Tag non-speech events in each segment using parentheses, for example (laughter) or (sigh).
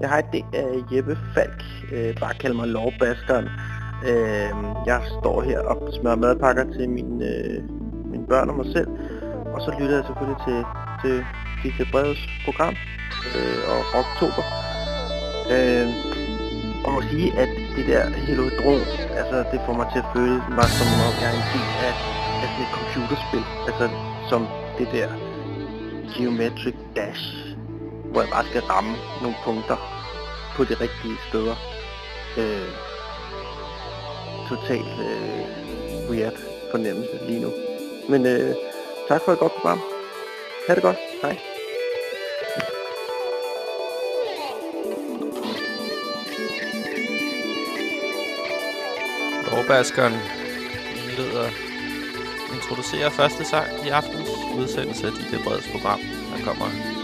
Jeg har det af Jeppe Falk. Øh, bare kald mig lovbaskeren. Øh, jeg står her og smører madpakker til mine, øh, mine børn og mig selv. Og så lytter jeg selvfølgelig til, til Gitte Brevets program øh, og Rocktober. Øh, og må sige, at det der helodron, altså det får mig til at føle mig som om jeg er en del af, af sådan et computerspil. Altså som det der Geometric Dash, hvor jeg bare skal ramme nogle punkter på de rigtige steder. Øh, totalt øh, weird fornemmelse lige nu. Men øh, tak for et godt program. Ha' det godt. Hej. Lovbaskeren indleder introducerer første sang i aftens udsendelse af dit Breds program. Der kommer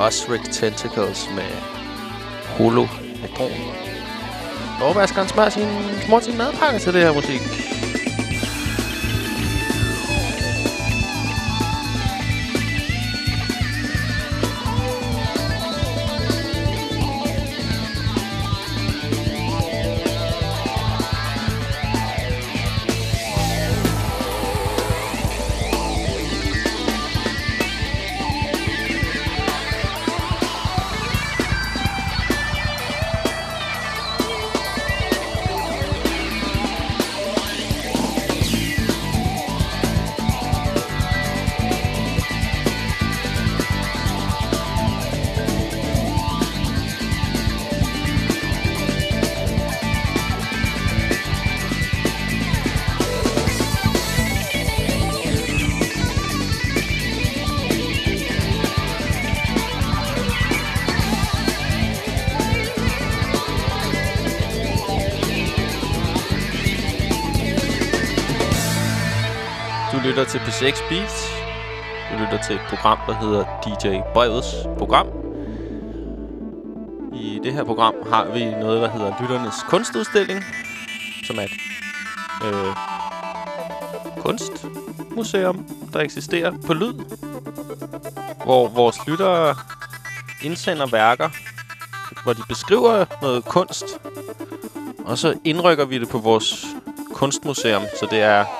Osric Tentacles med Holo Hedron. Lovbaskeren smører sin, smør sin madpakke til det her musik. Til P6 Beats. Du lytter til et program, der hedder DJ Brevets program. I det her program har vi noget, der hedder Lytternes Kunstudstilling, som er et øh, kunstmuseum, der eksisterer på lyd, hvor vores lyttere indsender værker, hvor de beskriver noget kunst, og så indrykker vi det på vores kunstmuseum, så det er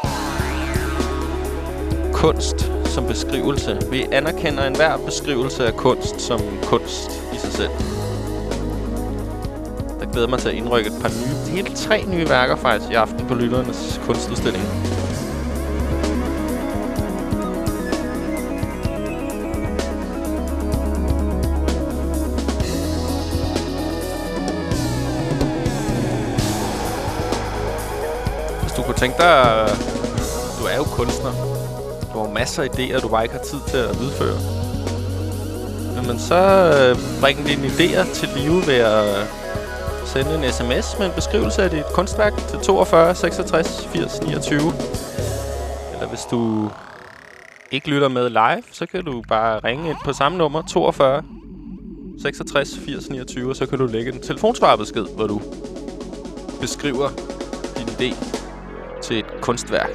kunst som beskrivelse. Vi anerkender enhver beskrivelse af kunst som kunst i sig selv. Der glæder mig til at indrykke et par nye, hele tre nye værker faktisk i aften på Lytternes kunstudstilling. Hvis du kunne tænke dig... Øh, du er jo kunstner. Masser af idéer, du bare ikke har tid til at udføre. Jamen så øh, bring dine idéer til live ved at sende en sms med en beskrivelse af dit kunstværk til 42 66 80 29. Eller hvis du ikke lytter med live, så kan du bare ringe ind på samme nummer 42 66 80 29, og så kan du lægge en telefonsvarbesked, hvor du beskriver din idé til et kunstværk.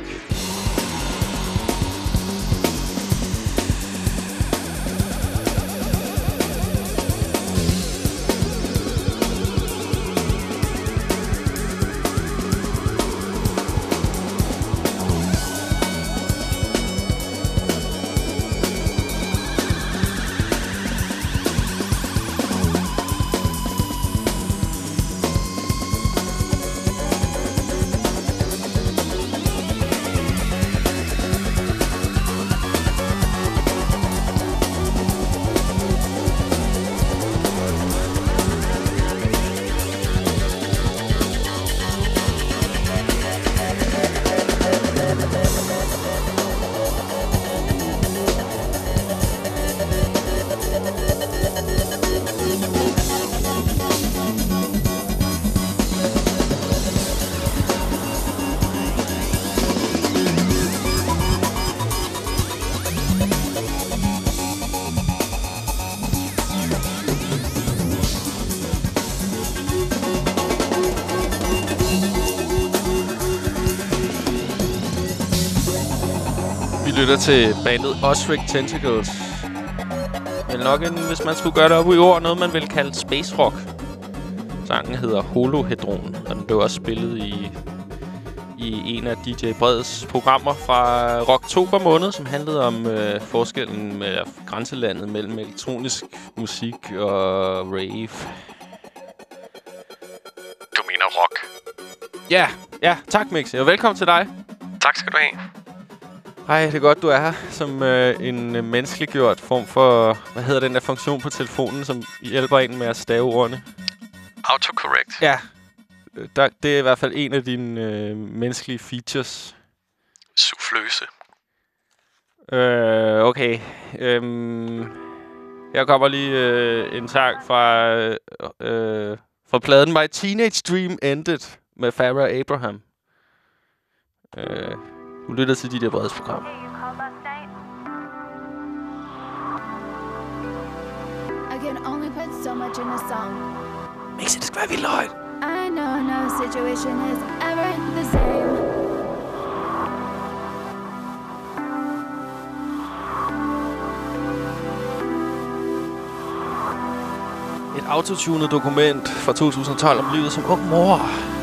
Lytter til bandet Osric Tentacles. Vel nok en, hvis man skulle gøre det op i ord, noget man vil kalde space rock. Sangen hedder Holohedron, og den blev også spillet i, i en af DJ Breds programmer fra Rocktober måned, som handlede om øh, forskellen med grænselandet mellem elektronisk musik og rave. Du mener rock? Ja, ja, tak Mixi, og velkommen til dig. Tak skal du have. Hej, det er godt, du er her som øh, en øh, menneskeliggjort form for, hvad hedder den der funktion på telefonen, som hjælper en med at stave ordene? Autocorrect. Ja, der, det er i hvert fald en af dine øh, menneskelige features. Souffløse. Øh, okay. Øhm, her kommer lige øh, en sang fra, øh, øh, fra pladen My Teenage Dream Ended med Farrah Abraham. Øh, du lytter til de der program. I can only put so much in a song. Mix it, det skal være vildt højt. I know no situation is ever the same. Et autotunet dokument fra 2012 om livet som ung mor.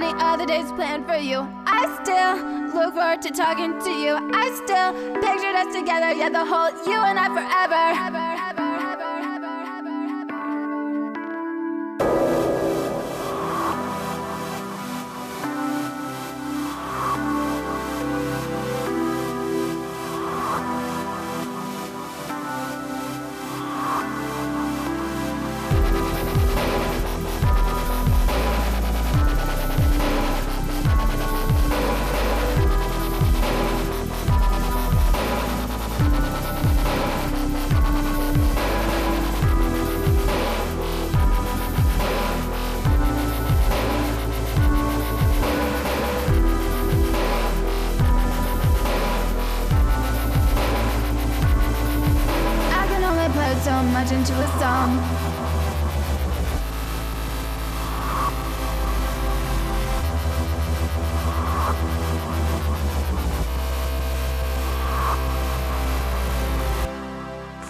Many other days planned for you. I still look forward to talking to you. I still pictured us together, yeah, the whole you and I forever. I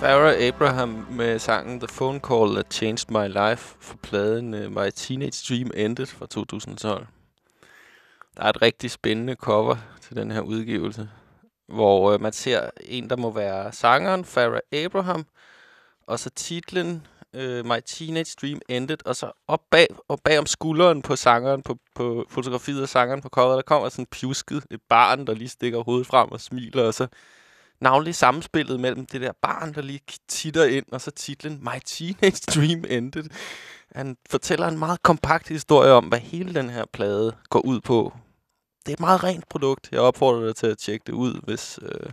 Farrah Abraham med sangen The Phone Call That Changed My Life for pladen uh, My Teenage Dream Ended fra 2012. Der er et rigtig spændende cover til den her udgivelse, hvor uh, man ser en, der må være sangeren, Farrah Abraham, og så titlen uh, My Teenage Dream Ended, og så op bag, og bag om skulderen på sangeren, på, på fotografiet af sangeren på coveret, der kommer sådan pjusket et barn, der lige stikker hovedet frem og smiler, og så navnlig samspillet mellem det der barn, der lige titter ind, og så titlen My Teenage (laughs) Dream Ended. Han fortæller en meget kompakt historie om, hvad hele den her plade går ud på. Det er et meget rent produkt. Jeg opfordrer dig til at tjekke det ud, hvis, øh,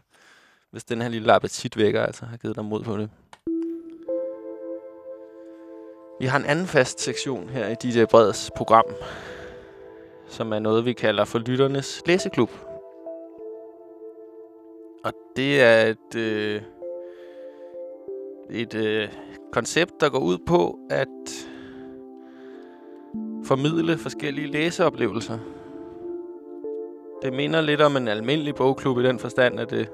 hvis den her lille appetitvækker altså har givet dig mod på det. Vi har en anden fast sektion her i DJ Breds program, som er noget, vi kalder for lytternes læseklub. Og det er et, øh, et øh, koncept, der går ud på at formidle forskellige læseoplevelser. Det minder lidt om en almindelig bogklub i den forstand, at det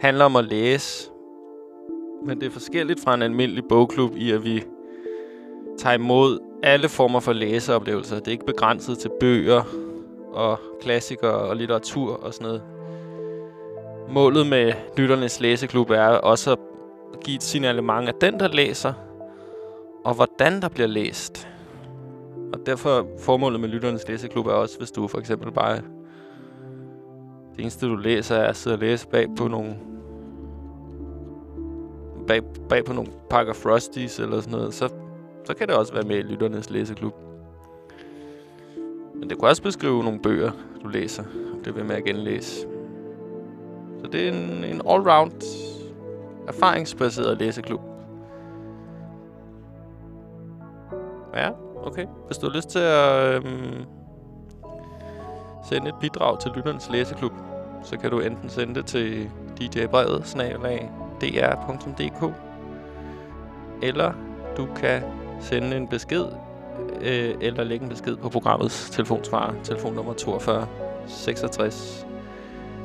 handler om at læse. Men det er forskelligt fra en almindelig bogklub i, at vi tager imod alle former for læseoplevelser. Det er ikke begrænset til bøger og klassikere og litteratur og sådan noget målet med lytternes læseklub er også at give et signalement af den, der læser, og hvordan der bliver læst. Og derfor formålet med lytternes læseklub er også, hvis du for eksempel bare... Det eneste, du læser, er at sidde og læse bag på nogle... Bag, bag på nogle pakker Frosties eller sådan noget, så, så kan det også være med i lytternes læseklub. Men det kunne også beskrive nogle bøger, du læser, og det vil med at genlæse. Så det er en, en all-round erfaringsbaseret læseklub. Ja, okay. Hvis du har lyst til at øhm, sende et bidrag til Lytternes Læseklub, så kan du enten sende det til djbrevet snabelag dr.dk eller du kan sende en besked øh, eller lægge en besked på programmets telefonsvarer. Telefonnummer 42 66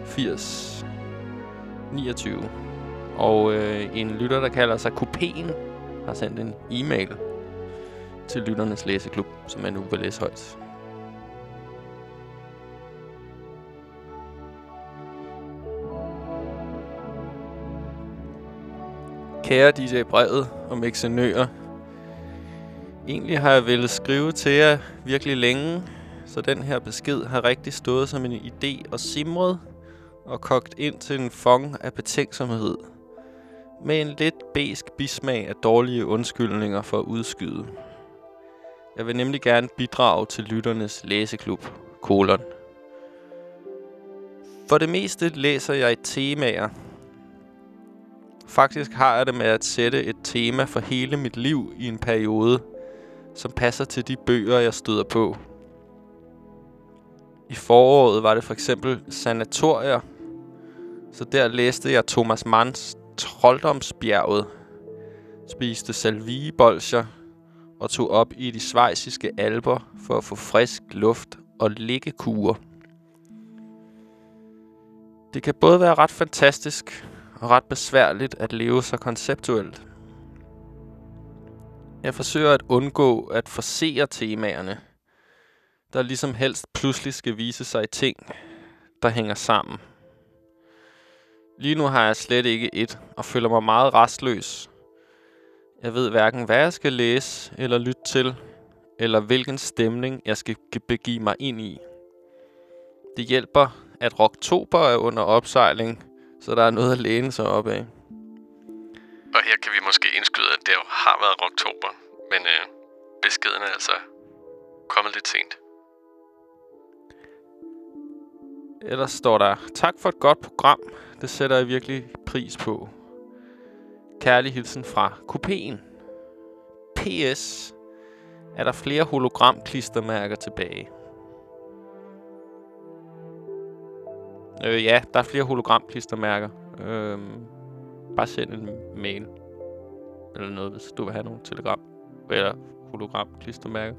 80 29. Og øh, en lytter, der kalder sig Kopen, har sendt en e-mail til Lytternes Læseklub, som jeg nu vil læse højt. Kære DJ Brevet og Mixenøer, Egentlig har jeg ville skrive til jer virkelig længe, så den her besked har rigtig stået som en idé og simret og kogt ind til en fong af betænksomhed. Med en lidt besk bismag af dårlige undskyldninger for at udskyde. Jeg vil nemlig gerne bidrage til lytternes læseklub, kolon. For det meste læser jeg temaer. Faktisk har jeg det med at sætte et tema for hele mit liv i en periode, som passer til de bøger, jeg støder på. I foråret var det for eksempel sanatorier, så der læste jeg Thomas Manns Trolddomsbjerget, spiste salviebolcher og tog op i de svejsiske alber for at få frisk luft og liggekure. Det kan både være ret fantastisk og ret besværligt at leve så konceptuelt. Jeg forsøger at undgå at forsere temaerne, der ligesom helst pludselig skal vise sig ting, der hænger sammen. Lige nu har jeg slet ikke et, og føler mig meget restløs. Jeg ved hverken, hvad jeg skal læse eller lytte til, eller hvilken stemning jeg skal begive mig ind i. Det hjælper, at Rocktober er under opsejling, så der er noget at læne sig op af. Og her kan vi måske indskyde, at det jo har været rocktober, men øh, beskeden er altså kommet lidt sent. Ellers står der, tak for et godt program. Det sætter jeg virkelig pris på. Kærlig hilsen fra Kupéen. PS. Er der flere hologramklistermærker tilbage? Øh, ja, der er flere hologramklistermærker. Øh, bare send en mail. Eller noget, hvis du vil have nogle telegram. Eller hologramklistermærker.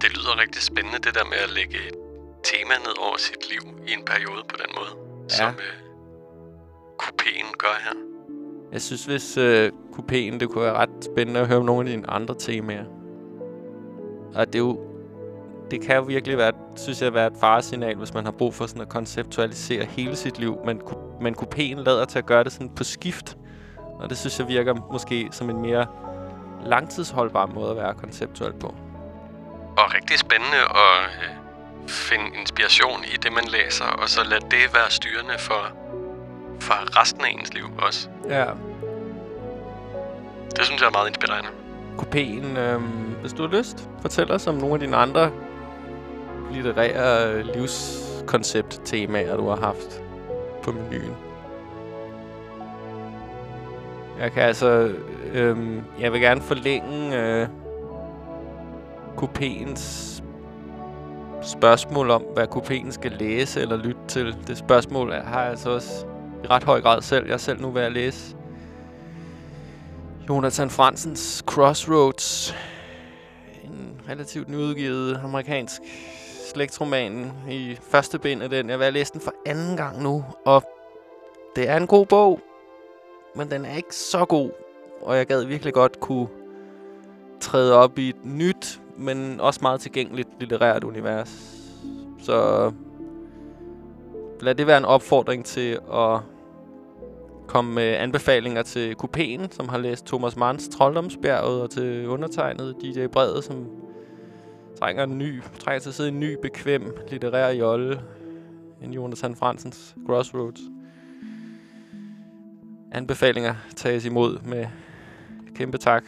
Det lyder rigtig spændende, det der med at lægge et tema ned over sit liv i en periode på den måde. Ja. Som øh, kupéen gør her. Jeg synes, hvis øh, kupéen, det kunne være ret spændende at høre om nogle af dine andre temaer. Og det er jo det kan jo virkelig være, synes jeg, være et faresignal, hvis man har brug for sådan at konceptualisere hele sit liv. Men, men kupéen lader til at gøre det sådan på skift. Og det synes jeg virker måske som en mere langtidsholdbar måde at være konceptuel på. Og rigtig spændende at øh, finde inspiration i det, man læser, og så lade det være styrende for, for resten af ens liv også. Ja. Det synes jeg er meget inspirerende. Kupéen, øh, hvis du har lyst, fortæl os om nogle af dine andre litterære livskoncept-temaer, du har haft på menuen. Jeg kan altså... Øhm, jeg vil gerne forlænge øh, kupéens spørgsmål om, hvad kupéen skal læse eller lytte til. Det spørgsmål har jeg altså også i ret høj grad selv. Jeg er selv nu ved at læse Jonathan Fransens Crossroads. En relativt nyudgivet amerikansk slægtsromanen i første bind af den. Jeg vil læse den for anden gang nu, og det er en god bog, men den er ikke så god. Og jeg gad virkelig godt kunne træde op i et nyt, men også meget tilgængeligt litterært univers. Så lad det være en opfordring til at komme med anbefalinger til Kupéen, som har læst Thomas Manns Trolddomsbjerget, og til undertegnet DJ Brede, som trænger, en ny, trænger til at sidde i en ny, bekvem, litterær jolle end Jonathan Fransens Crossroads. Anbefalinger tages imod med kæmpe tak.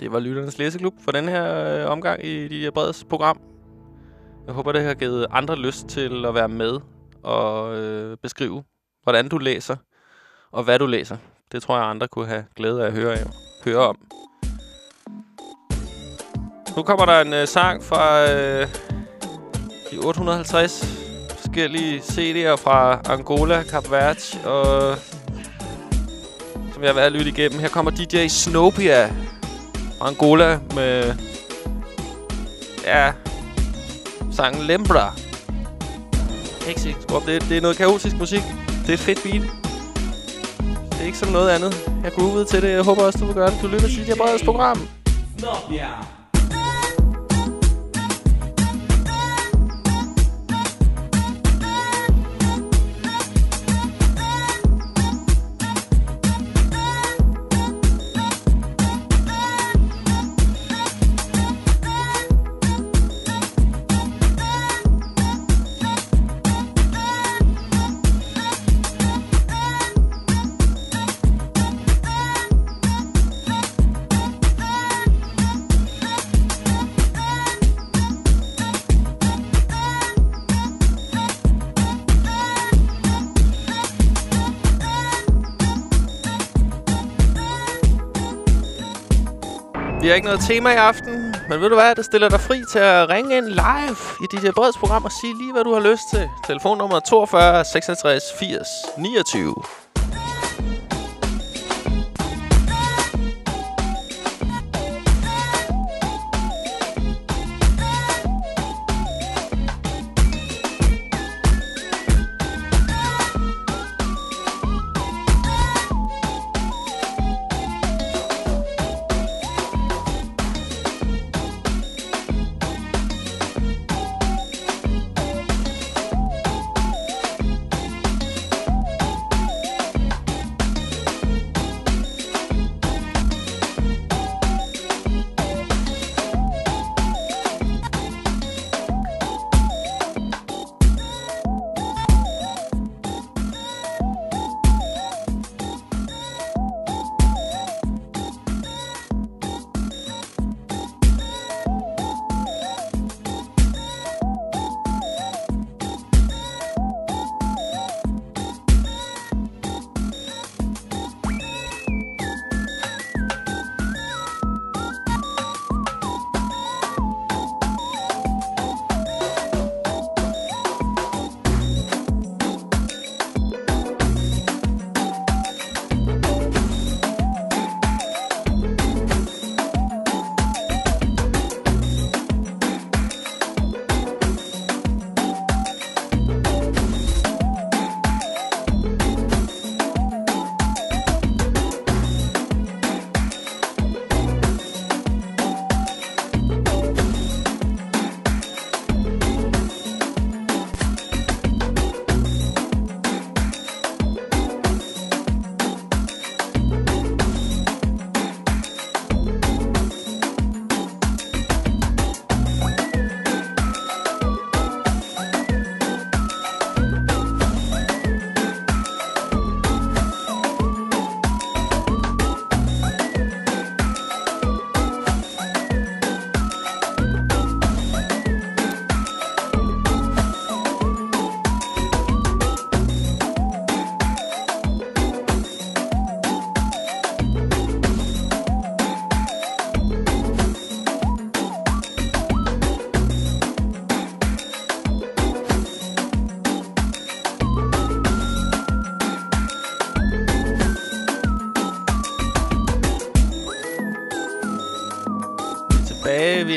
Det var Lytternes Læseklub for den her øh, omgang i DJ Breds program. Jeg håber, det har givet andre lyst til at være med og øh, beskrive, hvordan du læser og hvad du læser. Det tror jeg, andre kunne have glæde af at høre, af, høre om. Nu kommer der en øh, sang fra øh, de 850 forskellige CD'er fra Angola, Cap Verde og øh, som jeg har været at lytte igennem. Her kommer DJ Snopia Angola med ja, sangen Lembra. Ikke sikkert, det, det er noget kaotisk musik. Det er et fedt beat. Det er ikke som noget andet. Jeg groovede til det. Jeg håber også, du vil gøre det. Du lytter til DJ Breds program. Snopia. Har ikke noget tema i aften, men ved du hvad, det stiller dig fri til at ringe ind live i dit øh, Breds program og sige lige, hvad du har lyst til. Telefonnummer 42 66 80 29.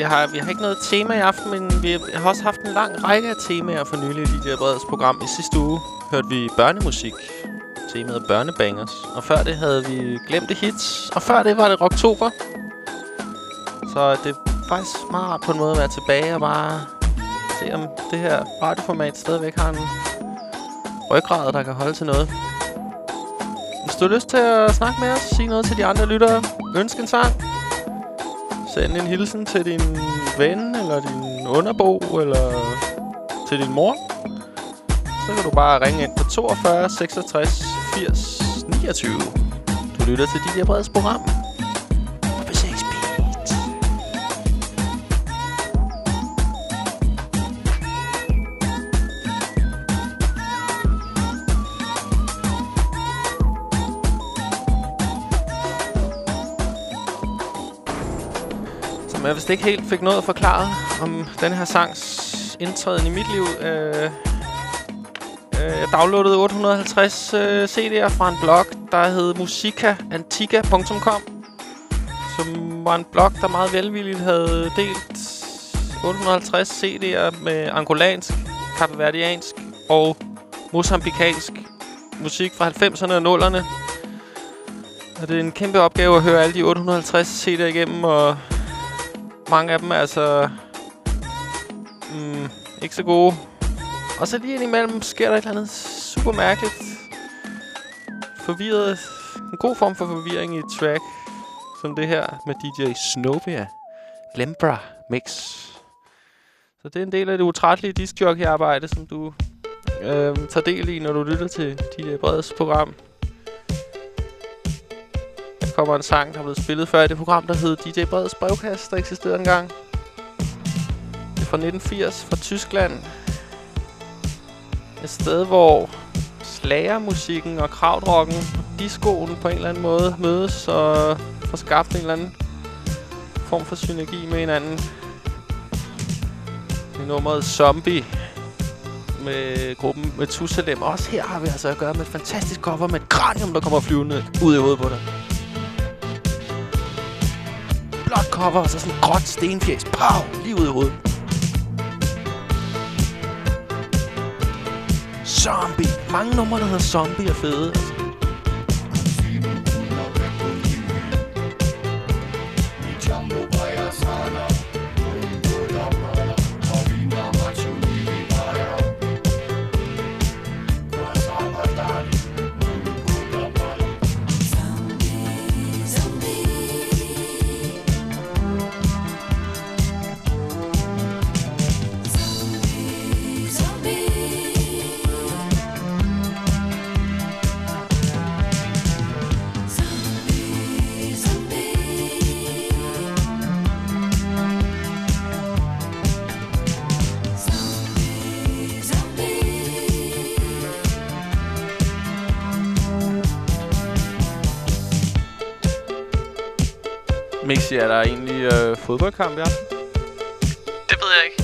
har, vi har ikke noget tema i aften, men vi har også haft en lang række af temaer for nylig i det Breds program. I sidste uge hørte vi børnemusik. Temaet Børnebangers. Og før det havde vi glemte hits. Og før det var det Rocktober. Så det er faktisk meget rart på en måde at være tilbage og bare Se om det her radioformat stadigvæk har en ryggrad, der kan holde til noget. Hvis du har lyst til at snakke med os, sige noget til de andre lyttere, ønske en sang, send en hilsen til din ven, eller din underbo, eller til din mor, så kan du bare ringe ind på 42 66 80 29. Du lytter til DJ Breds program. Som jeg vist ikke helt fik noget at forklare om den her sangs indtræden i mit liv. Øh, øh, jeg downloadede 850 øh, CD'er fra en blog, der hed musicaantica.com som var en blog, der meget velvilligt havde delt 850 CD'er med angolansk, kapverdiansk og mosambikansk musik fra 90'erne og 0'erne. Og det er en kæmpe opgave at høre alle de 850 CD'er igennem, og mange af dem er altså mm, ikke så gode. Og så lige indimellem sker der et eller andet super mærkeligt. Forvirret. En god form for forvirring i et track. Som det her med DJ Snowbia. Lembra Mix. Så det er en del af det utrættelige discjockey-arbejde, som du øh, tager del i, når du lytter til DJ Breds program. Kommer en sang, der er blevet spillet før i det program, der hed DJ Breds brevkast, der eksisterede engang. Det er fra 1980 fra Tyskland. Et sted, hvor slagermusikken og krautrocken og discoen på en eller anden måde mødes og får skabt en eller anden form for synergi med hinanden. Det er nummeret Zombie med gruppen Methusalem. Også her har vi altså at gøre med et fantastisk cover med et kranium, der kommer flyvende ud i hovedet på dig. Blåt cover og så sådan en gråt stenfjæs. Pow! Lige ud i hovedet. Zombie. Mange numre, der hedder Zombie er fede. Altså. Mixi, er der egentlig øh, fodboldkamp i aften? Det ved jeg ikke.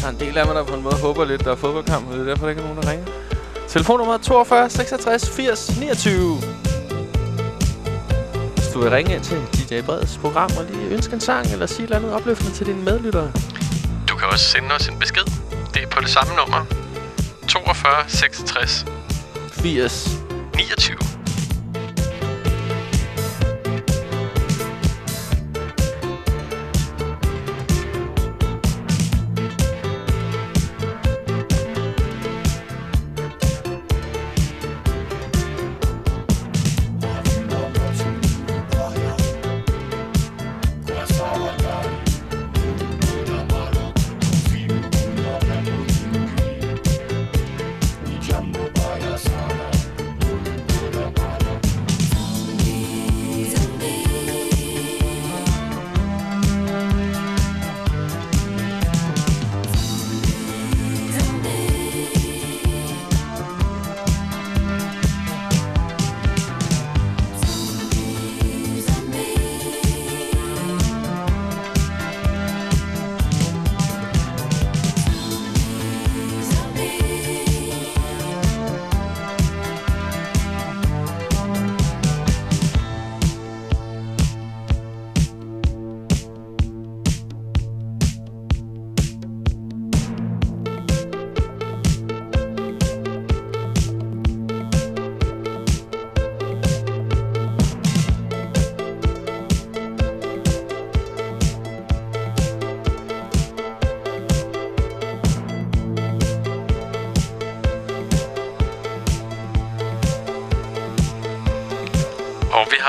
Der er en del af mig, der på en måde håber lidt, der er fodboldkamp, og det er derfor, der ikke er nogen, der ringer. Telefonnummer 42 66 80 29. Hvis du vil ringe ind til DJ Breds program og lige ønske en sang, eller sige et eller andet opløftende til dine medlyttere. Du kan også sende os en besked. Det er på det samme nummer. 42 66 80 29.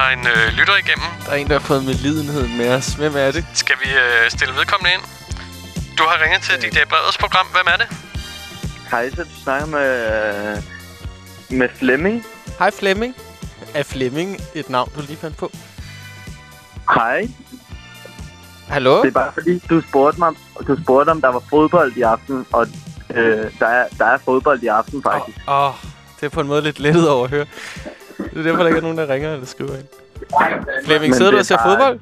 Har en øh, lytter igennem. Der er en, der har fået med lidenhed med os. Hvem er det? Skal vi øh, stille vedkommende ind? Du har ringet til DJ Breds program. Hvem er det? Hej, så du snakker med, med Flemming. Hej Flemming. Er Flemming et navn, du lige fandt på? Hej. Hallo? Det er bare fordi, du spurgte mig, du spurgte om der var fodbold i aften, og øh, der, er, der er fodbold i aften faktisk. Åh, oh, det er på en måde lidt lettet over at høre. Det er derfor, der ikke er nogen, der ringer eller skriver ind. Flemming, sidder du og ser er bare- fodbold?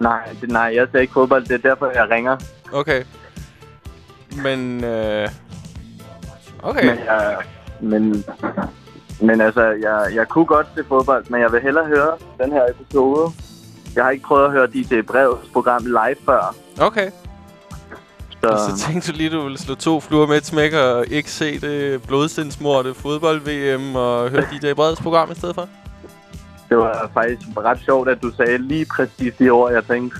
Nej, det, nej, jeg ser ikke fodbold, det er derfor, jeg ringer. Okay. Men, øh... Okay. Men, jeg, men, men altså, jeg, jeg kunne godt se fodbold, men jeg vil hellere høre den her episode. Jeg har ikke prøvet at høre DJ Brevs program live før. Okay. Så, Så tænkte du lige, du ville slå to fluer med et smæk og ikke se det blodsindsmorte fodbold-VM og høre DJ Breds program i stedet for? det var faktisk ret sjovt, at du sagde lige præcis de ord, jeg tænkte.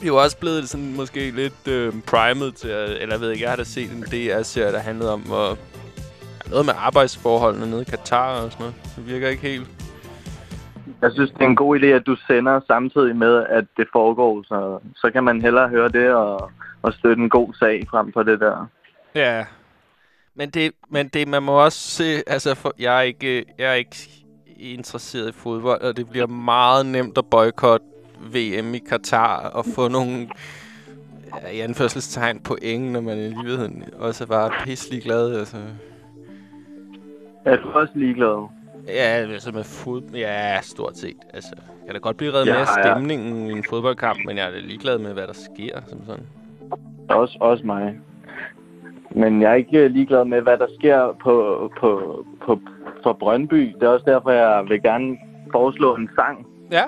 Vi er jo også blevet sådan måske lidt øh, primet til, at, eller jeg ved ikke, jeg har da set en DR-serie, der handlede om hvor, noget med arbejdsforholdene nede i Katar og sådan noget. Det virker ikke helt... Jeg synes, det er en god idé, at du sender samtidig med, at det foregår. Så, så kan man hellere høre det og, og støtte en god sag frem for det der. Ja. Men det, men det, man må også se, altså, for, jeg, er ikke, jeg er ikke interesseret i fodbold, og det bliver meget nemt at boykotte VM i Katar og få nogle ja, i anførselstegn point, når man i virkeligheden også er bare pisselig glad. Altså. Er du også ligeglad? Ja, altså med fod... Ja, stort set. Altså, jeg kan da godt blive reddet Ja, med af ja. stemningen i en fodboldkamp, men jeg er da ligeglad med, hvad der sker, som sådan. Også, også mig. Men jeg er ikke øh, ligeglad med, hvad der sker på, på, på, for Brøndby. Det er også derfor, jeg vil gerne foreslå en sang, Ja.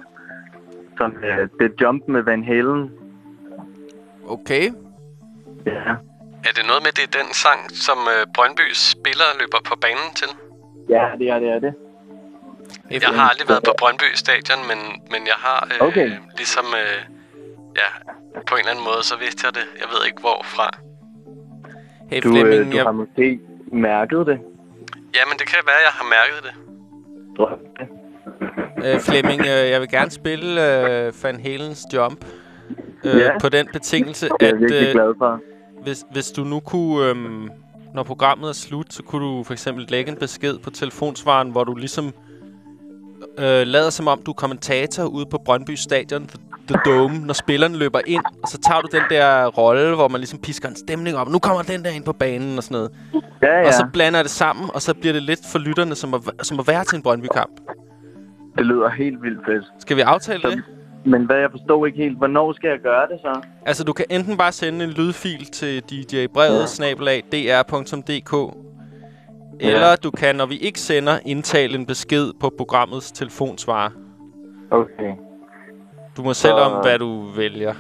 som uh, The Jump med Van Halen. Okay. Ja. Er det noget med, det er den sang, som øh, Brøndbys spillere løber på banen til? Ja, det er det, er det. Jeg har aldrig været på Brøndby Stadion, men, men jeg har øh, Okay. ligesom... Øh, ja, på en eller anden måde, så vidste jeg det. Jeg ved ikke hvorfra. Hey Du, Flemming, øh, du jeg, har måske mærket det. Ja, men det kan være, jeg har mærket det. Drømt det. øh, Flemming, øh, jeg vil gerne spille øh, Van Halens Jump. Øh, Ja. På den betingelse, er jeg at virkelig øh, glad for. hvis, hvis du nu kunne... Øh, når programmet er slut, så kunne du for eksempel lægge en besked på telefonsvaren, hvor du ligesom øh, lader som om, du er kommentator ude på Brøndby Stadion, The, Dome, når spillerne løber ind, og så tager du den der rolle, hvor man ligesom pisker en stemning op. Nu kommer den der ind på banen og sådan noget. Ja, Ja. Og så blander det sammen, og så bliver det lidt for lytterne, som at, som at være til en Brøndby-kamp. Det lyder helt vildt fedt. Skal vi aftale det? Men hvad jeg forstår ikke helt, hvornår skal jeg gøre det så? Altså, du kan enten bare sende en lydfil til djbrevet, Ja. snabelag, dr.dk, eller du kan, når vi ikke sender, indtale en besked på programmets telefonsvarer. Okay. Du må selv Så- om, hvad du vælger.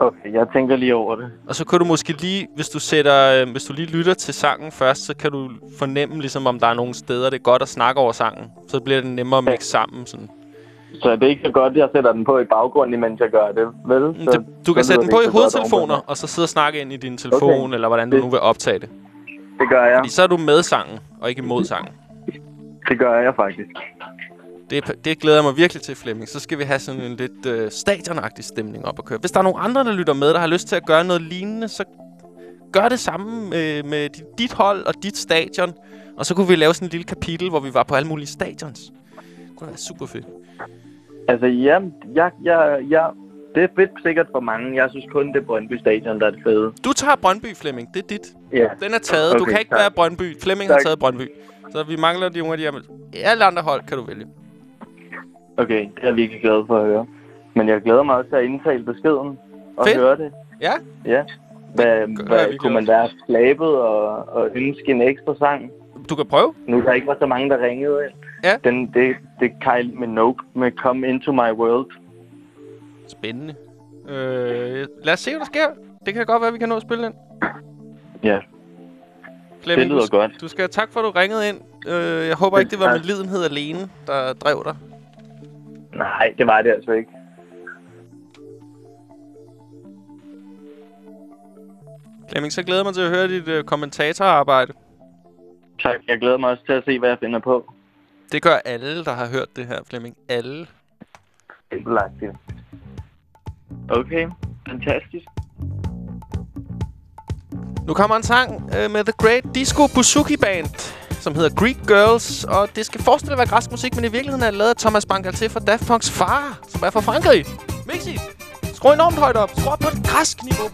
Okay, jeg tænker lige over det. Og så kan du måske lige, hvis du sætter, øh, hvis du lige lytter til sangen først, så kan du fornemme, ligesom om der er nogle steder, det er godt at snakke over sangen. Så bliver det nemmere at mixe sammen. Sådan. Så det er ikke så godt, at jeg sætter den på i baggrunden, imens jeg gør det, vel? Så, Det, du kan så sætte den på i hovedtelefoner, og så sidde og snakke ind i din telefon, Okay. eller hvordan du nu vil optage det. Det gør jeg. Fordi så er du med sangen, og ikke imod sangen. Det gør jeg faktisk. Det, det glæder jeg mig virkelig til, Flemming. Så skal vi have sådan en lidt øh, stadionagtig stemning op at køre. Hvis der er nogen andre, der lytter med, der har lyst til at gøre noget lignende, så gør det samme med, med dit, dit hold og dit stadion. Og så kunne vi lave sådan et lille kapitel, hvor vi var på alle mulige stadions. Det kunne være super fedt. Altså, ja, jeg, jeg, jeg, det er fedt sikkert for mange. Jeg synes kun, det er Brøndby Stadion, der er det fede. Du tager Brøndby, Flemming. Det er dit. Ja. Den er taget. Du Okay, kan ikke tak. være Brøndby. Flemming har taget Brøndby. Så vi mangler de unge de her. Alle andre hold kan du vælge. Okay, det er jeg virkelig glad for at høre. Men jeg glæder mig også til at indtale beskeden og Fedt. høre det. Ja. Ja. Hvad, jeg hvad, kunne man være flabet og, og ønske en ekstra sang? Du kan prøve. Nu er der ikke var så mange, der ringede ind. Ja. Den, det, det er Kylie Minogue med Come Into My World. Spændende. Øh, lad os se, hvad der sker. Det kan godt være, at vi kan nå at spille den. Ja, Flemming, det lyder du, godt. Du skal tak for, at du ringede ind. Øh, jeg håber ikke, det var tak. med lidenhed alene, der drev dig. Nej, det var det altså ikke. Flemming, så glæder jeg mig til at høre dit øh, kommentatorarbejde. Tak. Jeg glæder mig også til at se, hvad jeg finder på. Det gør alle, der har hørt det her, Flemming. Alle. Fabelagtigt. Okay, fantastisk. Nu kommer en sang øh, med The Great Disco Buzuki Band, som hedder Greek Girls. Og det skal forestille at være græsk musik, men i virkeligheden er det lavet af Thomas Bangalter fra Daft Punk's far, som er fra Frankrig. Mixi, skru enormt højt op. Skru op på et græsk niveau.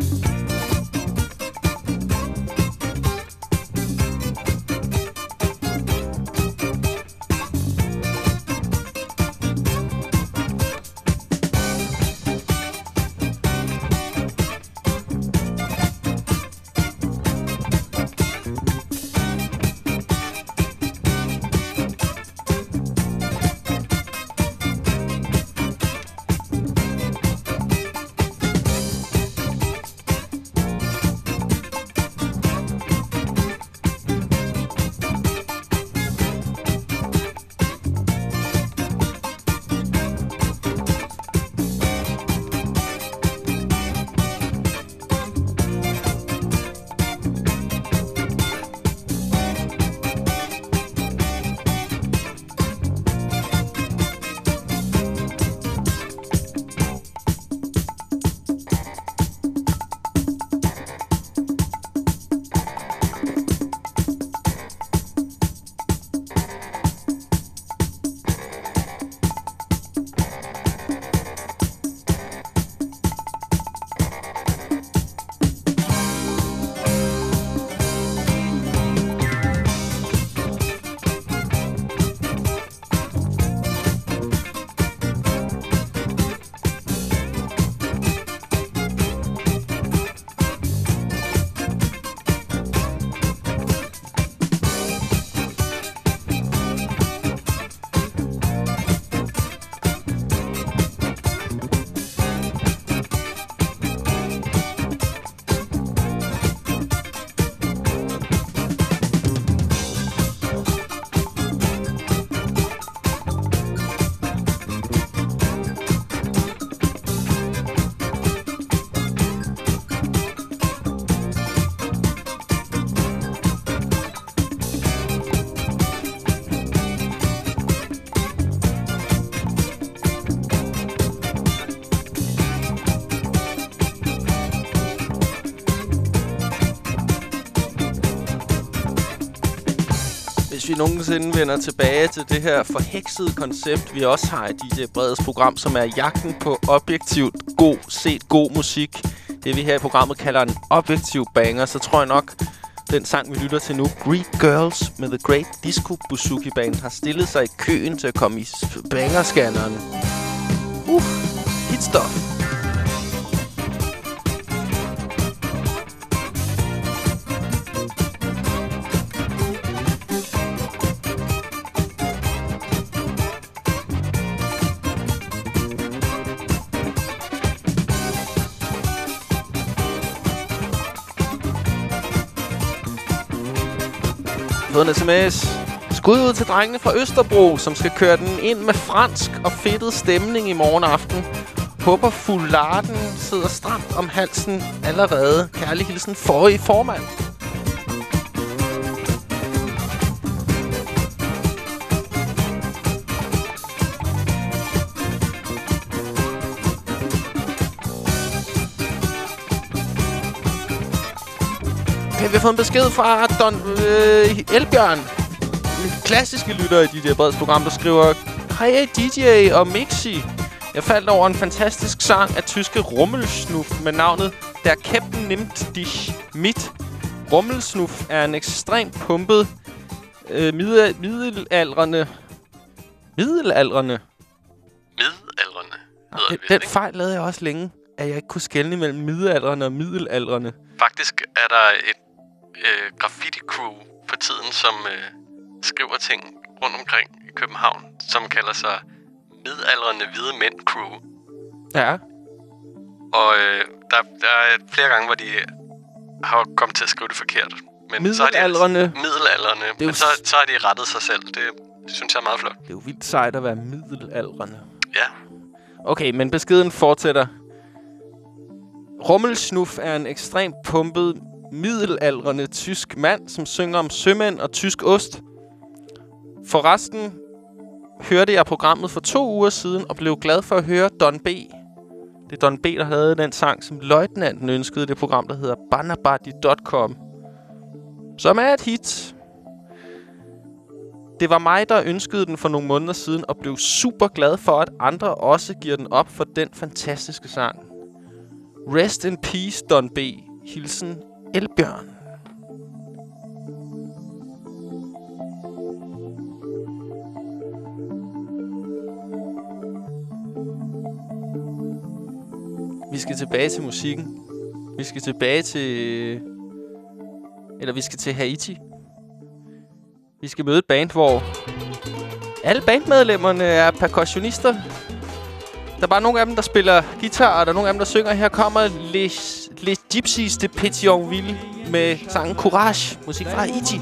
Nogensinde vender tilbage til det her forheksede koncept, vi også har i DJ Breds program, som er jagten på objektivt god, set god musik. Det vi her i programmet kalder en objektiv banger, så tror jeg nok, den sang, vi lytter til nu, Greek Girls med The Great Disco Buzuki Band, har stillet sig i køen til at komme i bangerscanneren. Uh, hitstop. fået en sms. Skud ud til drengene fra Østerbro, som skal køre den ind med fransk og fedtet stemning i morgen aften. Håber fullarden sidder stramt om halsen allerede. Kærlig hilsen forrige formand. Vi har fået en besked fra Don øh, Elbjørn. En klassiske lytter i DJ Breds program, der skriver Hej DJ og Mixi. Jeg faldt over en fantastisk sang af tyske Rummelsnuf med navnet Der Captain nimmt dich mit. Rummelsnuf er en ekstremt pumpet øh, middel middelaldrende... Middelaldrende? Midaldrende hedder Den, den fejl lavede jeg også længe, at jeg ikke kunne skelne mellem middelaldrende og middelaldrende. Faktisk er der et øh, graffiti-crew for tiden, som øh, skriver ting rundt omkring i København, som kalder sig midaldrende hvide mænd crew. Ja. Og øh, der, der er flere gange, hvor de har kommet til at skrive det forkert. Men så har de altså- Middelaldrende. middelaldrende. er Men så, så har de rettet sig selv. Det, det synes jeg er meget flot. Det er jo vildt sejt at være middelaldrende. Ja. Okay, men beskeden fortsætter. Rummelsnuf er en ekstremt pumpet, middelaldrende tysk mand, som synger om sømænd og tysk ost. Forresten hørte jeg programmet for to uger siden og blev glad for at høre Don B. Det er Don B, der havde den sang, som løjtnanten ønskede det program, der hedder banabadi.com. Som er et hit. Det var mig, der ønskede den for nogle måneder siden og blev super glad for, at andre også giver den op for den fantastiske sang. Rest in peace, Don B. Hilsen Elbjørn. Vi skal tilbage til musikken. Vi skal tilbage til... Eller vi skal til Haiti. Vi skal møde et band, hvor alle bandmedlemmerne er percussionister. Der er bare nogle af dem, der spiller guitar, og der er nogle af dem, der synger. Her kommer Les, Les Gypsies de Pétionville med sangen Courage. Musik fra Haiti.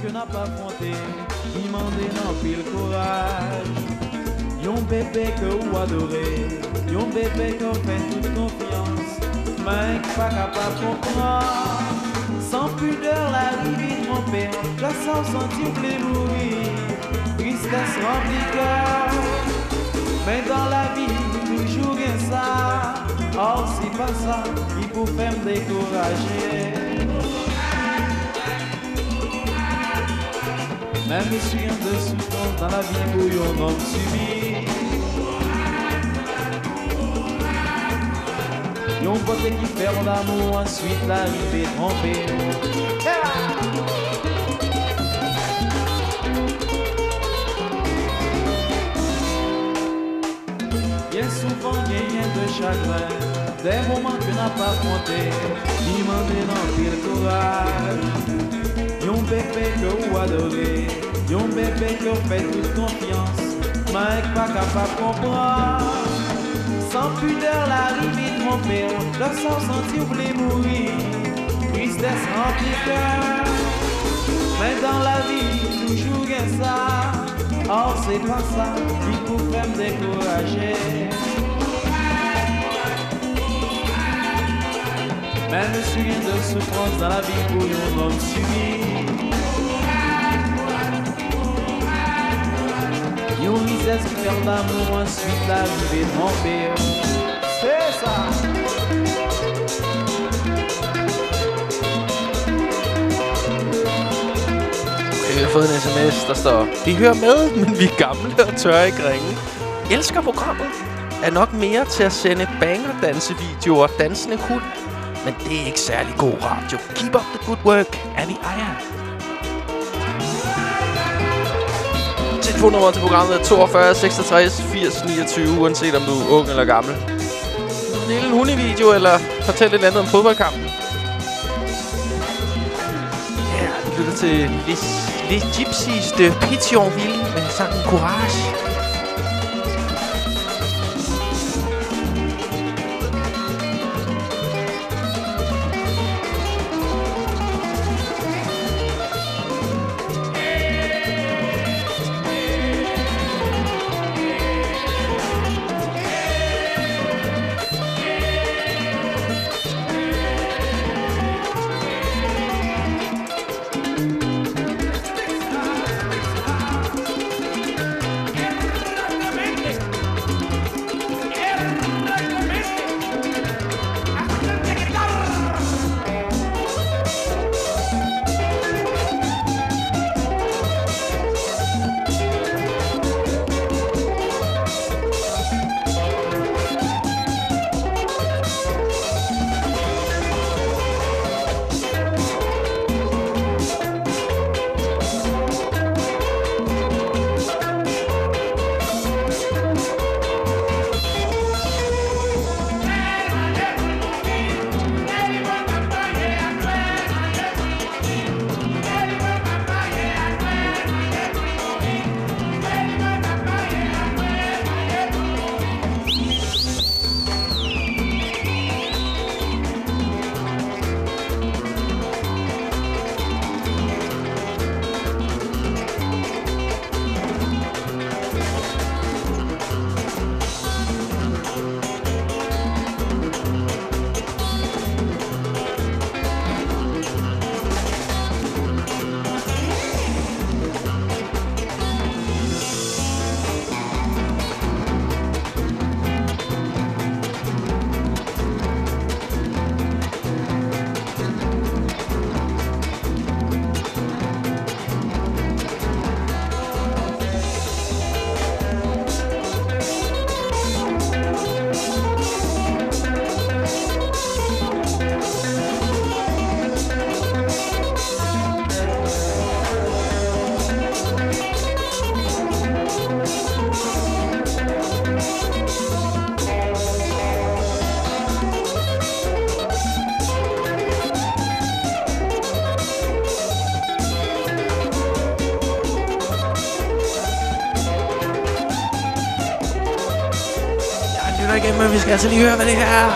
Yon bébé que ou adoré, yon bébé que fait toute confiance, mais pas capable de comprendre. Sans pudeur, la vie trompée, la sans sentir plus mourir, tristesse remplit cœur. Mais dans la vie, toujours rien ça, Oh, c'est pas ça, il faut faire me décourager. Même si un dessous dans la vie bouillon on subit. Yon pote qui perd l'amour, ensuite la vie est trompée. De chagrin, des moments que n'a pas affronté, qui courage. Yon bébé que ou adoré, yon bébé que fait toute confiance, mais pas capable de comprendre. Sans pudeur, la limite trompée, le sang senti voulait mourir, tristesse remplit cœur. Mais dans la vie, toujours ça, Oh, c'est pas ça, il pouvait me décourager. Mais je me de souffrance dans la vie où nous l'homme subit. Une misère qui perd d'amour ensuite la vie est trompée. C'est ça! Vi har fået en sms, der står Vi hører med, (laughs) men vi er gamle og tør ikke ringe. Elsker programmet. Er nok mere til at sende banger-dansevideoer dansende hund. Men det er ikke særlig god radio. Keep up the good work. Annie Aya. Telefonnummer til programmet er 42 66 80 29, uanset om du er ung eller gammel. En en hundevideo, eller fortæl et andet om fodboldkampen. Ja, vi lytter til Lis Les Gypsies de Pétionville med sangen Courage. Igennem, men vi skal altså lige